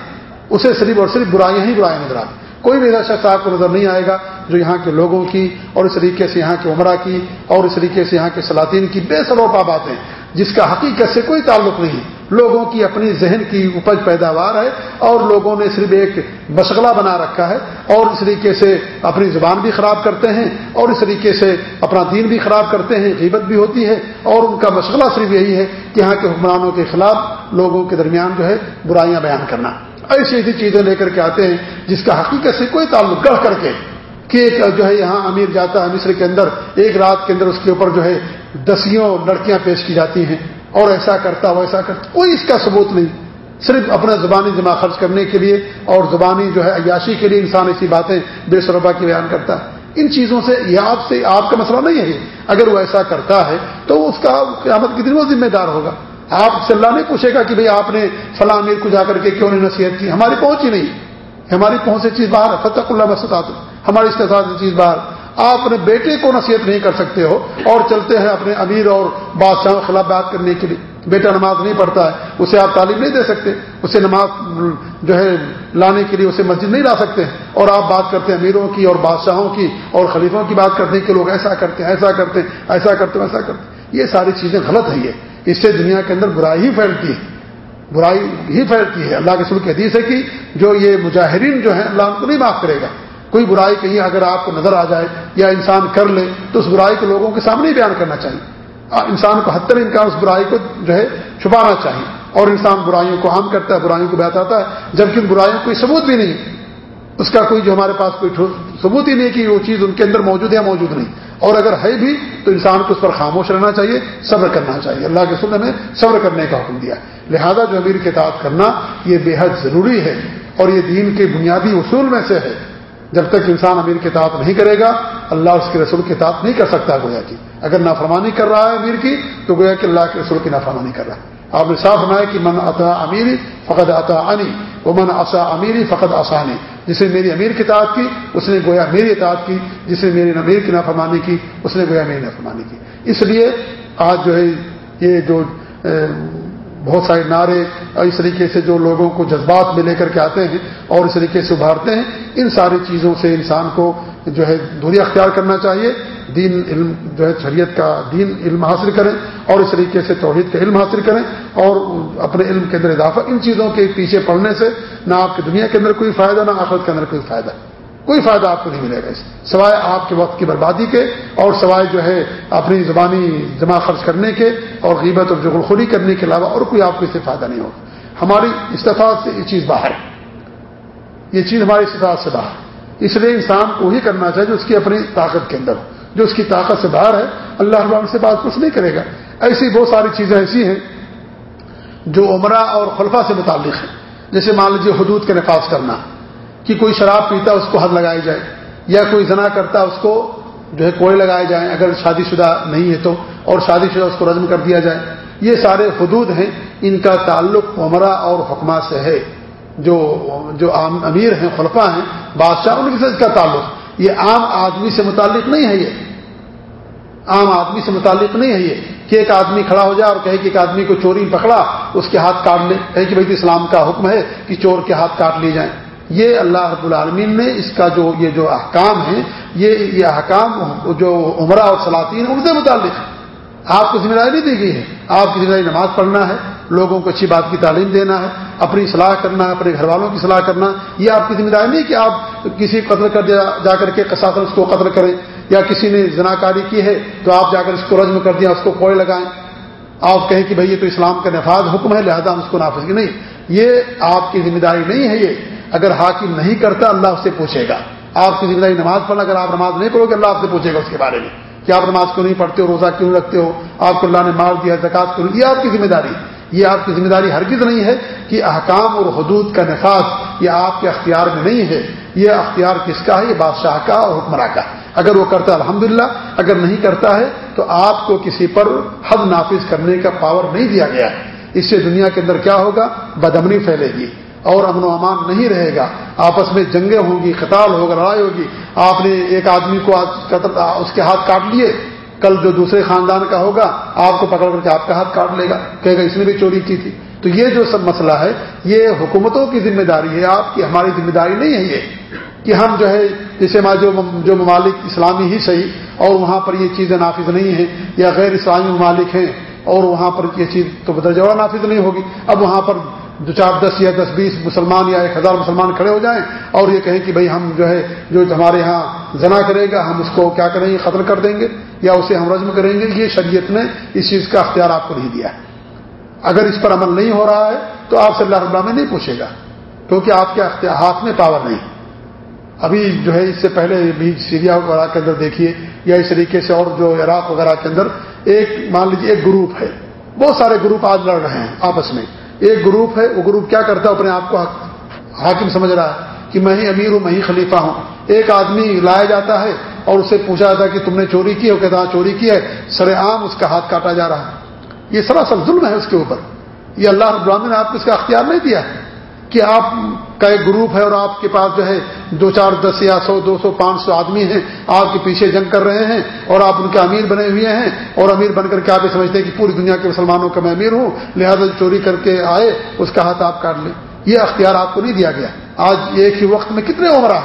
اسے صرف اور صرف برائیاں ہی برائیاں نظر آتی۔ کوئی بھی ایسا شخص آپ کو نظر نہیں آئے گا جو یہاں کے لوگوں کی اور اس طریقے سے یہاں کے عمرہ کی اور اس طریقے سے یہاں کے سلاطین کی بے سروپا باتیں، جس کا حقیقت سے کوئی تعلق نہیں لوگوں کی اپنی ذہن کی اپج پیداوار ہے اور لوگوں نے صرف ایک مشغلہ بنا رکھا ہے اور اس طریقے سے اپنی زبان بھی خراب کرتے ہیں اور اس طریقے سے اپنا دین بھی خراب کرتے ہیں، غیبت بھی ہوتی ہے اور ان کا مشغلہ صرف یہی ہے کہ یہاں کے حکمرانوں کے خلاف لوگوں کے درمیان جو ہے برائیاں بیان کرنا۔ ایسی ایسی چیزیں لے کر کے آتے ہیں جس کا حقیقت سے کوئی تعلق گڑھ کر کے کہ ایک جو ہے یہاں امیر جاتا ہے مصر کے اندر، ایک رات کے اندر اس کے اوپر جو ہے دسیوں لڑکیاں پیش کی جاتی ہیں اور ایسا کرتا ویسا کرتا، کوئی اس کا ثبوت نہیں۔ صرف اپنا زبانی دماغ خرچ کرنے کے لیے اور زبانی جو ہے عیاشی کے لیے انسان ایسی باتیں بے سربا کی بیان کرتا ہے۔ ان چیزوں سے، یہ آپ سے، آپ کا مسئلہ نہیں ہے۔ اگر وہ ایسا کرتا ہے تو اس کا قیامت کی دن وہ ذمہ دار ہوگا۔ آپ سے اللہ نہیں پوچھے گا کہ بھئی آپ نے فلاں امیر کو جا کر کے کیوں نہیں نصیحت کی؟ ہماری پہنچ ہی نہیں۔ ہماری پہنچ سے چیز باہر فتح اللہ مسد ہماری استحصال چیز باہر۔ آپ اپنے بیٹے کو نصیحت نہیں کر سکتے ہو اور چلتے ہیں اپنے امیر اور بادشاہوں کے خلاف بات کرنے کے لیے۔ بیٹا نماز نہیں پڑھتا ہے، اسے آپ تعلیم نہیں دے سکتے۔ اسے نماز جو ہے لانے کے لیے اسے مسجد نہیں لا سکتے۔ اور آپ بات کرتے ہیں امیروں کی اور بادشاہوں کی اور خلیفوں کی بات کرتے ہیں کہ لوگ ایسا کرتے ہیں، ایسا کرتے ہیں، ایسا کرتے ہیں، ایسا کرتے ہیں۔ یہ ساری چیزیں غلط ہے یہ۔ اس سے دنیا کے اندر برائی ہی پھیلتی ہے۔ برائی ہی پھیلتی ہے۔ اللہ کے سلو کی حدیث ہے کہ جو یہ مجاہرین جو ہیں، اللہ ان کو نہیں معاف کرے گا۔ کوئی برائی کہیں اگر آپ کو نظر آ جائے یا انسان کر لے، تو اس برائی کو لوگوں کے سامنے ہی بیان کرنا چاہیے۔ انسان کو حتر امکان اس برائی کو جو ہے چھپانا چاہیے۔ اور انسان برائیوں کو عام کرتا ہے، برائیوں کو بہتاتا ہے، جبکہ ان برائیوں کوئی ثبوت بھی نہیں۔ اس کا کوئی جو ہمارے پاس کوئی ثبوت ہی نہیں کہ وہ چیز ان کے اندر موجود ہے یا موجود نہیں۔ اور اگر ہے بھی تو انسان کو اس پر خاموش رہنا چاہیے، صبر کرنا چاہیے۔ اللہ کے سننے میں صبر کرنے کا حکم دیا۔ لہذا جو امیر کے اطاعت کرنا یہ بے حد ضروری ہے اور یہ دین کے بنیادی اصول میں سے ہے۔ جب تک انسان امیر کی اطاعت نہیں کرے گا، اللہ اس کے رسول کی اطاعت نہیں کر سکتا گویا کی۔ اگر نافرمانی کر رہا ہے امیر کی، تو گویا کہ اللہ کے رسول کی نافرمانی کر رہا ہے۔ آپ نے صاف بنایا کہ من عطا امیری فقط عطا انی وہ من اصا امیری فقط آسانی جس نے میری امیر کی اطاعت کی، اس نے گویا میری اطاعت کی۔ جس نے میری امیر کی نافرمانی کی، اس نے گویا میری نافرمانی کی۔ اس لیے آج جو ہے، یہ جو بہت سارے نعرے، اور اس طریقے سے جو لوگوں کو جذبات میں لے کر کے آتے ہیں، اور اس طریقے سے ابھارتے ہیں، ان ساری چیزوں سے انسان کو جو ہے، دوری اختیار کرنا چاہیے۔ دین علم جو ہے، شریعت کا دین علم حاصل کریں اور اس طریقے سے توحید کا علم حاصل کریں اور اپنے علم کے اندر اضافہ، ان چیزوں کے پیچھے پڑنے سے نہ آپ کی دنیا کے اندر کوئی فائدہ، نہ آخرت کے اندر کوئی فائدہ۔ کوئی فائدہ آپ کو نہیں ملے گا اس سوائے آپ کے وقت کی بربادی کے اور سوائے جو ہے اپنی زبانی جمع خرچ کرنے کے اور غیبت اور جغل خوری کرنے کے علاوہ اور کوئی آپ کو اس سے فائدہ نہیں ہوگا۔ ہماری استفاق سے یہ چیز باہر یہ چیز ہماری استفاق سے باہر اس لیے انسان کو وہی کرنا چاہیے جو اس کی اپنی طاقت کے اندر ہو۔ جو اس کی طاقت سے باہر ہے، اللہ رب سے بات کچھ نہیں کرے گا۔ ایسی بہت ساری چیزیں ایسی ہیں جو عمرہ اور خلفہ سے متعلق ہیں۔ جیسے مان لیجیے حدود کے نفاذ کرنا، کہ کوئی شراب پیتا اس کو حد لگائی جائے، یا کوئی زنا کرتا اس کو جو ہے کوڑے لگائے جائیں، اگر شادی شدہ نہیں ہے تو، اور شادی شدہ اس کو رزم کر دیا جائے۔ یہ سارے حدود ہیں، ان کا تعلق عمرہ اور حکمہ سے ہے۔ جو جو امیر ہیں خلفہ ہیں، بادشاہ، ان کے ساتھ کا تعلق۔ یہ عام آدمی سے متعلق نہیں ہے یہ۔ عام آدمی سے متعلق نہیں ہے یہ۔ کہ ایک آدمی کھڑا ہو جائے اور کہے کہ ایک آدمی کو چوری پکڑا، اس کے ہاتھ کاٹ لے۔ کہے کہ بھائی اسلام کا حکم ہے کہ چور کے ہاتھ کاٹ لیے جائیں۔ یہ اللہ رب العالمین نے اس کا جو یہ جو احکام ہیں، یہ یہ احکام جو عمرہ اور سلاطین ان سے متعلق ہے آپ کو ذمہ داری نہیں دی گئی ہے۔ آپ کی ذمہ داری نماز پڑھنا ہے، لوگوں کو اچھی بات کی تعلیم دینا ہے، اپنی صلاح کرنا ہے، اپنے گھر والوں کی صلاح کرنا یہ آپ کی ذمہ داری نہیں کہ آپ کسی قتل کر دیا جا کر کے کساثر اس کو قتل کریں یا کسی نے زناکاری کی ہے تو آپ جا کر اس کو رجم کر دیا اس کو کوڑے لگائیں۔ آپ کہیں کہ بھائی یہ تو اسلام کا نفاذ حکم ہے، لہذا ہم اس کو نافذ کی نہیں، یہ آپ کی ذمہ داری نہیں ہے یہ۔ اگر حاکم نہیں کرتا، اللہ اس سے پوچھے گا۔ آپ کی ذمہ داری نماز پڑھنا، اگر آپ نماز نہیں پڑھو گے، اللہ آپ سے پوچھے گا اس کے بارے میں کہ آپ نماز کیوں نہیں پڑھتے ہو، روزہ کیوں رکھتے ہو؟ آپ کو اللہ نے مار دیا زکات کیوں یہ آپ کی ذمہ داری۔ یہ آپ کی ذمہ داری ہرگز نہیں ہے کہ احکام اور حدود کا نفاذ یہ آپ کے اختیار میں نہیں ہے۔ یہ اختیار کس کا ہے؟ یہ بادشاہ کا اور حکمراں کا۔ اگر وہ کرتا ہے الحمد اگر نہیں کرتا ہے، تو آپ کو کسی پر حد نافذ کرنے کا پاور نہیں دیا گیا۔ ہے اس سے دنیا کے اندر کیا ہوگا؟ بدمنی پھیلے گی۔ اور امن و امان نہیں رہے گا۔ آپس میں جنگیں ہوں گی، قتال ہوگا لڑائی ہوگی۔ آپ نے ایک آدمی کو اس کے ہاتھ کاٹ لیے۔ کل جو دوسرے خاندان کا ہوگا، آپ کو پکڑ کر کے آپ کا ہاتھ کاٹ لے گا۔ کہے گا، اس نے بھی چوری کی تھی۔ تو یہ جو سب مسئلہ ہے، یہ حکومتوں کی ذمہ داری ہے، آپ کی، ہماری ذمہ داری نہیں ہے یہ کہ ہم جو ہے، جیسے جو ممالک اسلامی ہی صحیح، اور وہاں پر یہ چیزیں نافذ نہیں ہیں، یا غیر اسلامی ممالک ہیں، اور وہاں پر یہ چیز تو بدرجہ نافذ نہیں ہوگی۔ اب وہاں پر دو چار دس یا دس بیس مسلمان یا ایک ہزار مسلمان کھڑے ہو جائیں اور یہ کہیں کہ بھائی ہم جو ہے، جو ہمارے یہاں زنا کرے گا، ہم اس کو کیا کریں گے، قتل کر دیں گے یا اسے ہم رجم کریں گے؟ یہ شریعت نے اس چیز کا اختیار آپ کو نہیں دیا ہے۔ اگر اس پر عمل نہیں ہو رہا ہے، تو آپ صلی اللہ اللہ میں نہیں پوچھے گا، کیونکہ آپ کے ہاتھ میں پاور نہیں۔ ابھی جو ہے، اس سے پہلے بھی سیریا وغیرہ کے اندر دیکھیے، یا اس طریقے سے اور جو عراق وغیرہ کے اندر ایک، مان لیجیے، ایک گروپ ہے۔ بہت سارے گروپ آج لڑ رہے ہیں آپس میں۔ ایک گروپ ہے، وہ گروپ کیا کرتا ہے؟ اپنے آپ کو حاکم سمجھ رہا ہے کہ میں ہی امیر ہوں، میں ہی خلیفہ ہوں۔ ایک آدمی لایا جاتا ہے اور اسے پوچھا جاتا ہے کہ تم نے چوری کی ہے؟ وہ کہتا ہاں چوری کی ہے۔ سر عام اس کا ہاتھ کاٹا جا رہا ہے۔ یہ سراسر ظلم ہے اس کے اوپر۔ یہ اللہ رب نے آپ کو اس کا اختیار نہیں دیا۔ ہے کہ آپ کا ایک گروپ ہے اور آپ کے پاس جو ہے دو چار دس یا سو دو سو پانچ سو آدمی ہیں، آپ کے پیچھے جنگ کر رہے ہیں اور آپ ان کے امیر بنے ہوئے ہیں اور امیر بن کر کے آپ یہ سمجھتے ہیں کہ پوری دنیا کے مسلمانوں کا میں امیر ہوں، لہذا چوری کر کے آئے اس کا ہاتھ آپ کاٹ لیں۔ یہ اختیار آپ کو نہیں دیا گیا۔ آج ایک ہی وقت میں کتنے عمرہ،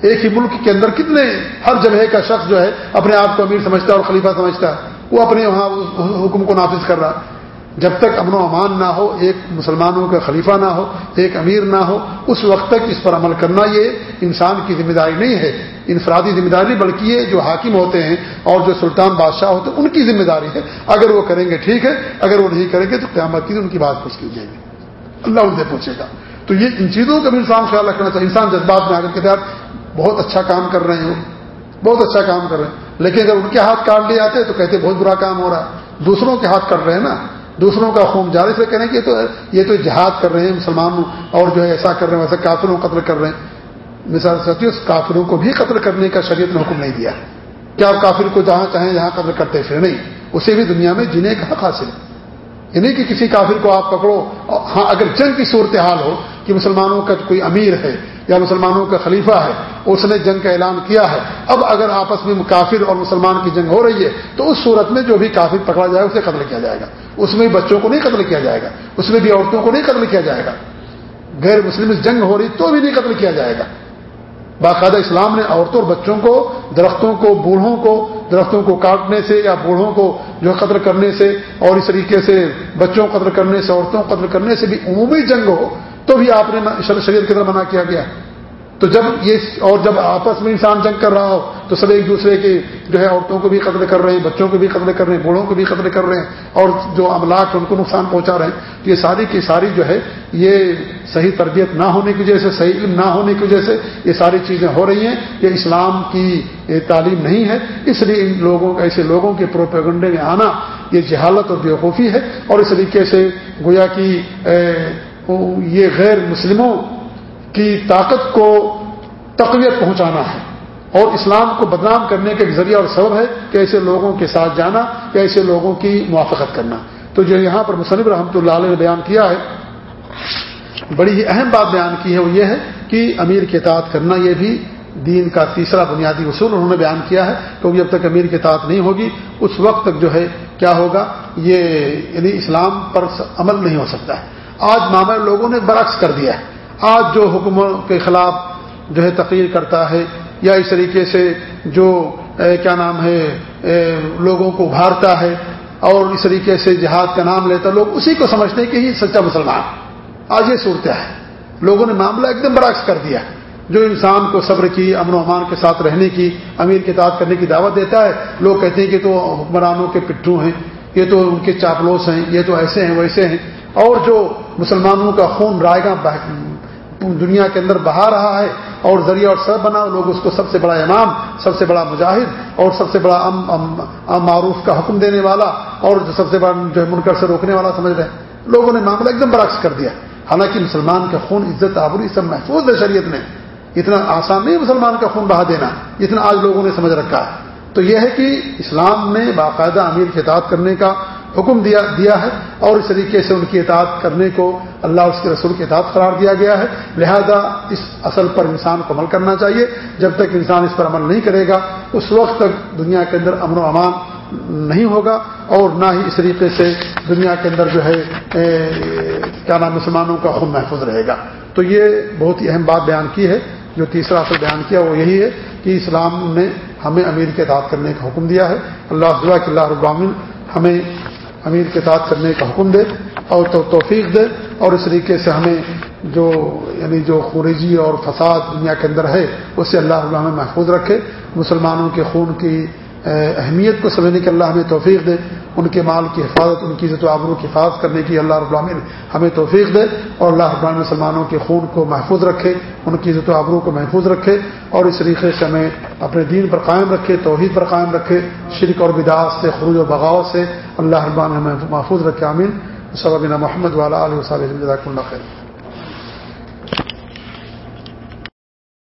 ایک ہی ملک کے اندر کتنے، ہر جگہ کا شخص جو ہے اپنے آپ کو امیر سمجھتا ہے اور خلیفہ سمجھتا ہے، وہ اپنے وہاں حکم کو نافذ کر رہا ہے۔ جب تک امن و امان نہ ہو، ایک مسلمانوں کا خلیفہ نہ ہو، ایک امیر نہ ہو، اس وقت تک اس پر عمل کرنا یہ انسان کی ذمہ داری نہیں ہے۔ انفرادی ذمہ داری بلکہ یہ جو حاکم ہوتے ہیں اور جو سلطان بادشاہ ہوتے ہیں، ان کی ذمہ داری ہے۔ اگر وہ کریں گے ٹھیک ہے، اگر وہ نہیں کریں گے تو قیامت کی ان کی بات پوچھ کی جائے گی۔ اللہ ان سے پوچھے گا۔ تو یہ ان چیزوں کا بھی انسان خیال رکھنا چاہیے۔ انسان جذبات میں آ کر کے تحت بہت اچھا کام کر رہے ہیں بہت اچھا کام کر رہے ہیں۔ لیکن اگر ان کے ہاتھ کاٹ لیے جاتے تو کہتے بہت برا کام ہو رہا ہے۔ دوسروں کے ہاتھ کر رہے ہیں نا۔ دوسروں کا خون جاری سے کریں گے تو یہ تو جہاد کر رہے ہیں مسلمان اور جو ہے ایسا کر رہے ہیں ویسا کافروں کو قتل کر رہے ہیں۔ مثال ساتھی اس کافروں کو بھی قتل کرنے کا شریعت نے حکم نہیں دیا۔ کیا آپ کافر کو جہاں چاہیں جہاں قتل کرتے پھر نہیں، اسے بھی دنیا میں جینے کا حق حاصل ہے۔ یعنی کہ کسی کافر کو آپ پکڑو۔ ہاں اگر جنگ کی صورتحال ہو کہ مسلمانوں کا کوئی امیر ہے یا مسلمانوں کا خلیفہ ہے، اس نے جنگ کا اعلان کیا ہے۔ اب اگر آپس میں کافر اور مسلمان کی جنگ ہو رہی ہے، تو اس صورت میں جو بھی کافر پکڑا جائے، اسے قتل کیا جائے گا۔ اس میں بچوں کو نہیں قتل کیا جائے گا۔ اس میں بھی عورتوں کو نہیں قتل کیا جائے گا۔ غیر مسلم جنگ ہو رہی، تو بھی نہیں قتل کیا جائے گا۔ باقاعدہ اسلام نے عورتوں اور بچوں کو، درختوں کو، بوڑھوں کو، درختوں کو کاٹنے سے یا بوڑھوں کو جو قتل کرنے سے اور اس طریقے سے بچوں کو قتل کرنے سے، عورتوں کو قتل کرنے سے بھی عمومی جنگ ہو تو بھی آپ نے شریعت کی طرح منع کیا گیا۔ تو جب یہ اور جب آپس میں انسان جنگ کر رہا ہو، تو سب ایک دوسرے کے جو ہے عورتوں کو بھی قتل کر رہے ہیں، بچوں کو بھی قتل کر رہے ہیں، بوڑھوں کو بھی قتل کر رہے ہیں اور جو املاک ان کو نقصان پہنچا رہے ہیں۔ تو یہ ساری کی ساری جو ہے، یہ صحیح تربیت نہ ہونے کی وجہ سے، صحیح علم نہ ہونے کی وجہ سے یہ ساری چیزیں ہو رہی ہیں۔ یہ اسلام کی تعلیم نہیں ہے، اس لیے ان لوگوں ایسے لوگوں کے پروپیگنڈے میں آنا یہ جہالت اور بیوقوفی ہے۔ اور اس طریقے سے گویا کی یہ غیر مسلموں کی طاقت کو تقویت پہنچانا ہے اور اسلام کو بدنام کرنے کا ایک ذریعہ اور سبب ہے کہ ایسے لوگوں کے ساتھ جانا یا ایسے لوگوں کی موافقت کرنا۔ تو جو یہاں پر مصنف رحمۃ اللہ علیہ نے بیان کیا ہے، بڑی ہی اہم بات بیان کی ہے وہ یہ ہے کہ امیر کے اطاعت کرنا یہ بھی دین کا تیسرا بنیادی اصول انہوں نے بیان کیا ہے کیونکہ جب تک امیر کے اطاعت نہیں ہوگی، اس وقت تک جو ہے کیا ہوگا، یہ یعنی اسلام پر عمل نہیں ہو سکتا ہے۔ آج معاملہ لوگوں نے برعکس کر دیا ہے۔ آج جو حکموں کے خلاف جو ہے تقریر کرتا ہے یا اس طریقے سے جو کیا نام ہے لوگوں کو ابھارتا ہے اور اس طریقے سے جہاد کا نام لیتا لوگ اسی کو سمجھتے ہیں کہ یہ سچا مسلمان آج یہ صورت ہے۔ لوگوں نے معاملہ ایک دم برعکس کر دیا۔ جو انسان کو صبر کی، امن و امان کے ساتھ رہنے کی، امیر کے تعداد کرنے کی دعوت دیتا ہے، لوگ کہتے ہیں کہ تو حکمرانوں کے پٹھو ہیں، یہ تو ان کے چاپلوس ہیں، یہ تو ایسے ہیں، ویسے ہیں۔ اور جو مسلمانوں کا خون رائے گا دنیا کے اندر بہا رہا ہے اور ذریعہ اور سب بنا لوگ اس کو سب سے بڑا امام، سب سے بڑا مجاہد اور سب سے بڑا ام ام ام معروف کا حکم دینے والا اور سب سے بڑا جو ہے منکر سے روکنے والا سمجھ رہے ہیں۔ لوگوں نے معاملہ ایک دم برعکس کر دیا۔ حالانکہ مسلمان کا خون عزت، آبری سب محفوظ ہے شریعت میں۔ اتنا آسان نہیں مسلمان کا خون بہا دینا اتنا آج لوگوں نے سمجھ رکھا ہے۔ تو یہ ہے کہ اسلام نے باقاعدہ امیر کے اطاعت کرنے کا حکم دیا دیا ہے اور اس طریقے سے ان کی اطاعت کرنے کو اللہ اس کے رسول کی اطاعت قرار دیا گیا ہے۔ لہذا اس اصل پر انسان کو عمل کرنا چاہیے۔ جب تک انسان اس پر عمل نہیں کرے گا، اس وقت تک دنیا کے اندر امن و امان نہیں ہوگا اور نہ ہی اس طریقے سے دنیا کے اندر جو ہے کیا نام، مسلمانوں کا خود محفوظ رہے گا۔ تو یہ بہت ہی اہم بات بیان کی ہے۔ جو تیسرا اصل بیان کیا وہ یہی ہے کہ اسلام نے ہمیں امیر کے اطاعت کرنے کا حکم دیا ہے۔ اللہ دعا کہ اللہ ہمیں امیر کے ساتھ کرنے کا حکم دے اور تو توفیق دے اور اس طریقے سے ہمیں جو یعنی جو خورجی اور فساد دنیا کے اندر ہے اسے اللہ علامہ محفوظ رکھے، مسلمانوں کے خون کی اہمیت کو سمجھنے کے اللہ ہمیں توفیق دے، ان کے مال کی حفاظت، ان کی عزت و آبروں کی حفاظت کرنے کی اللہ رب العالمین ہمیں توفیق دے اور اللہ رب العالمین مسلمانوں کے خون کو محفوظ رکھے، ان کی عزت و آبروں کو محفوظ رکھے اور اس طریقے سے ہمیں اپنے دین پر قائم رکھے، توحید پر قائم رکھے، شرک اور بداس سے، خروج و بغاؤ سے، اللہ رب العالمین ہمیں محفوظ رکھے امین صبح محمد والا علیہ وسلم اللہ خیر۔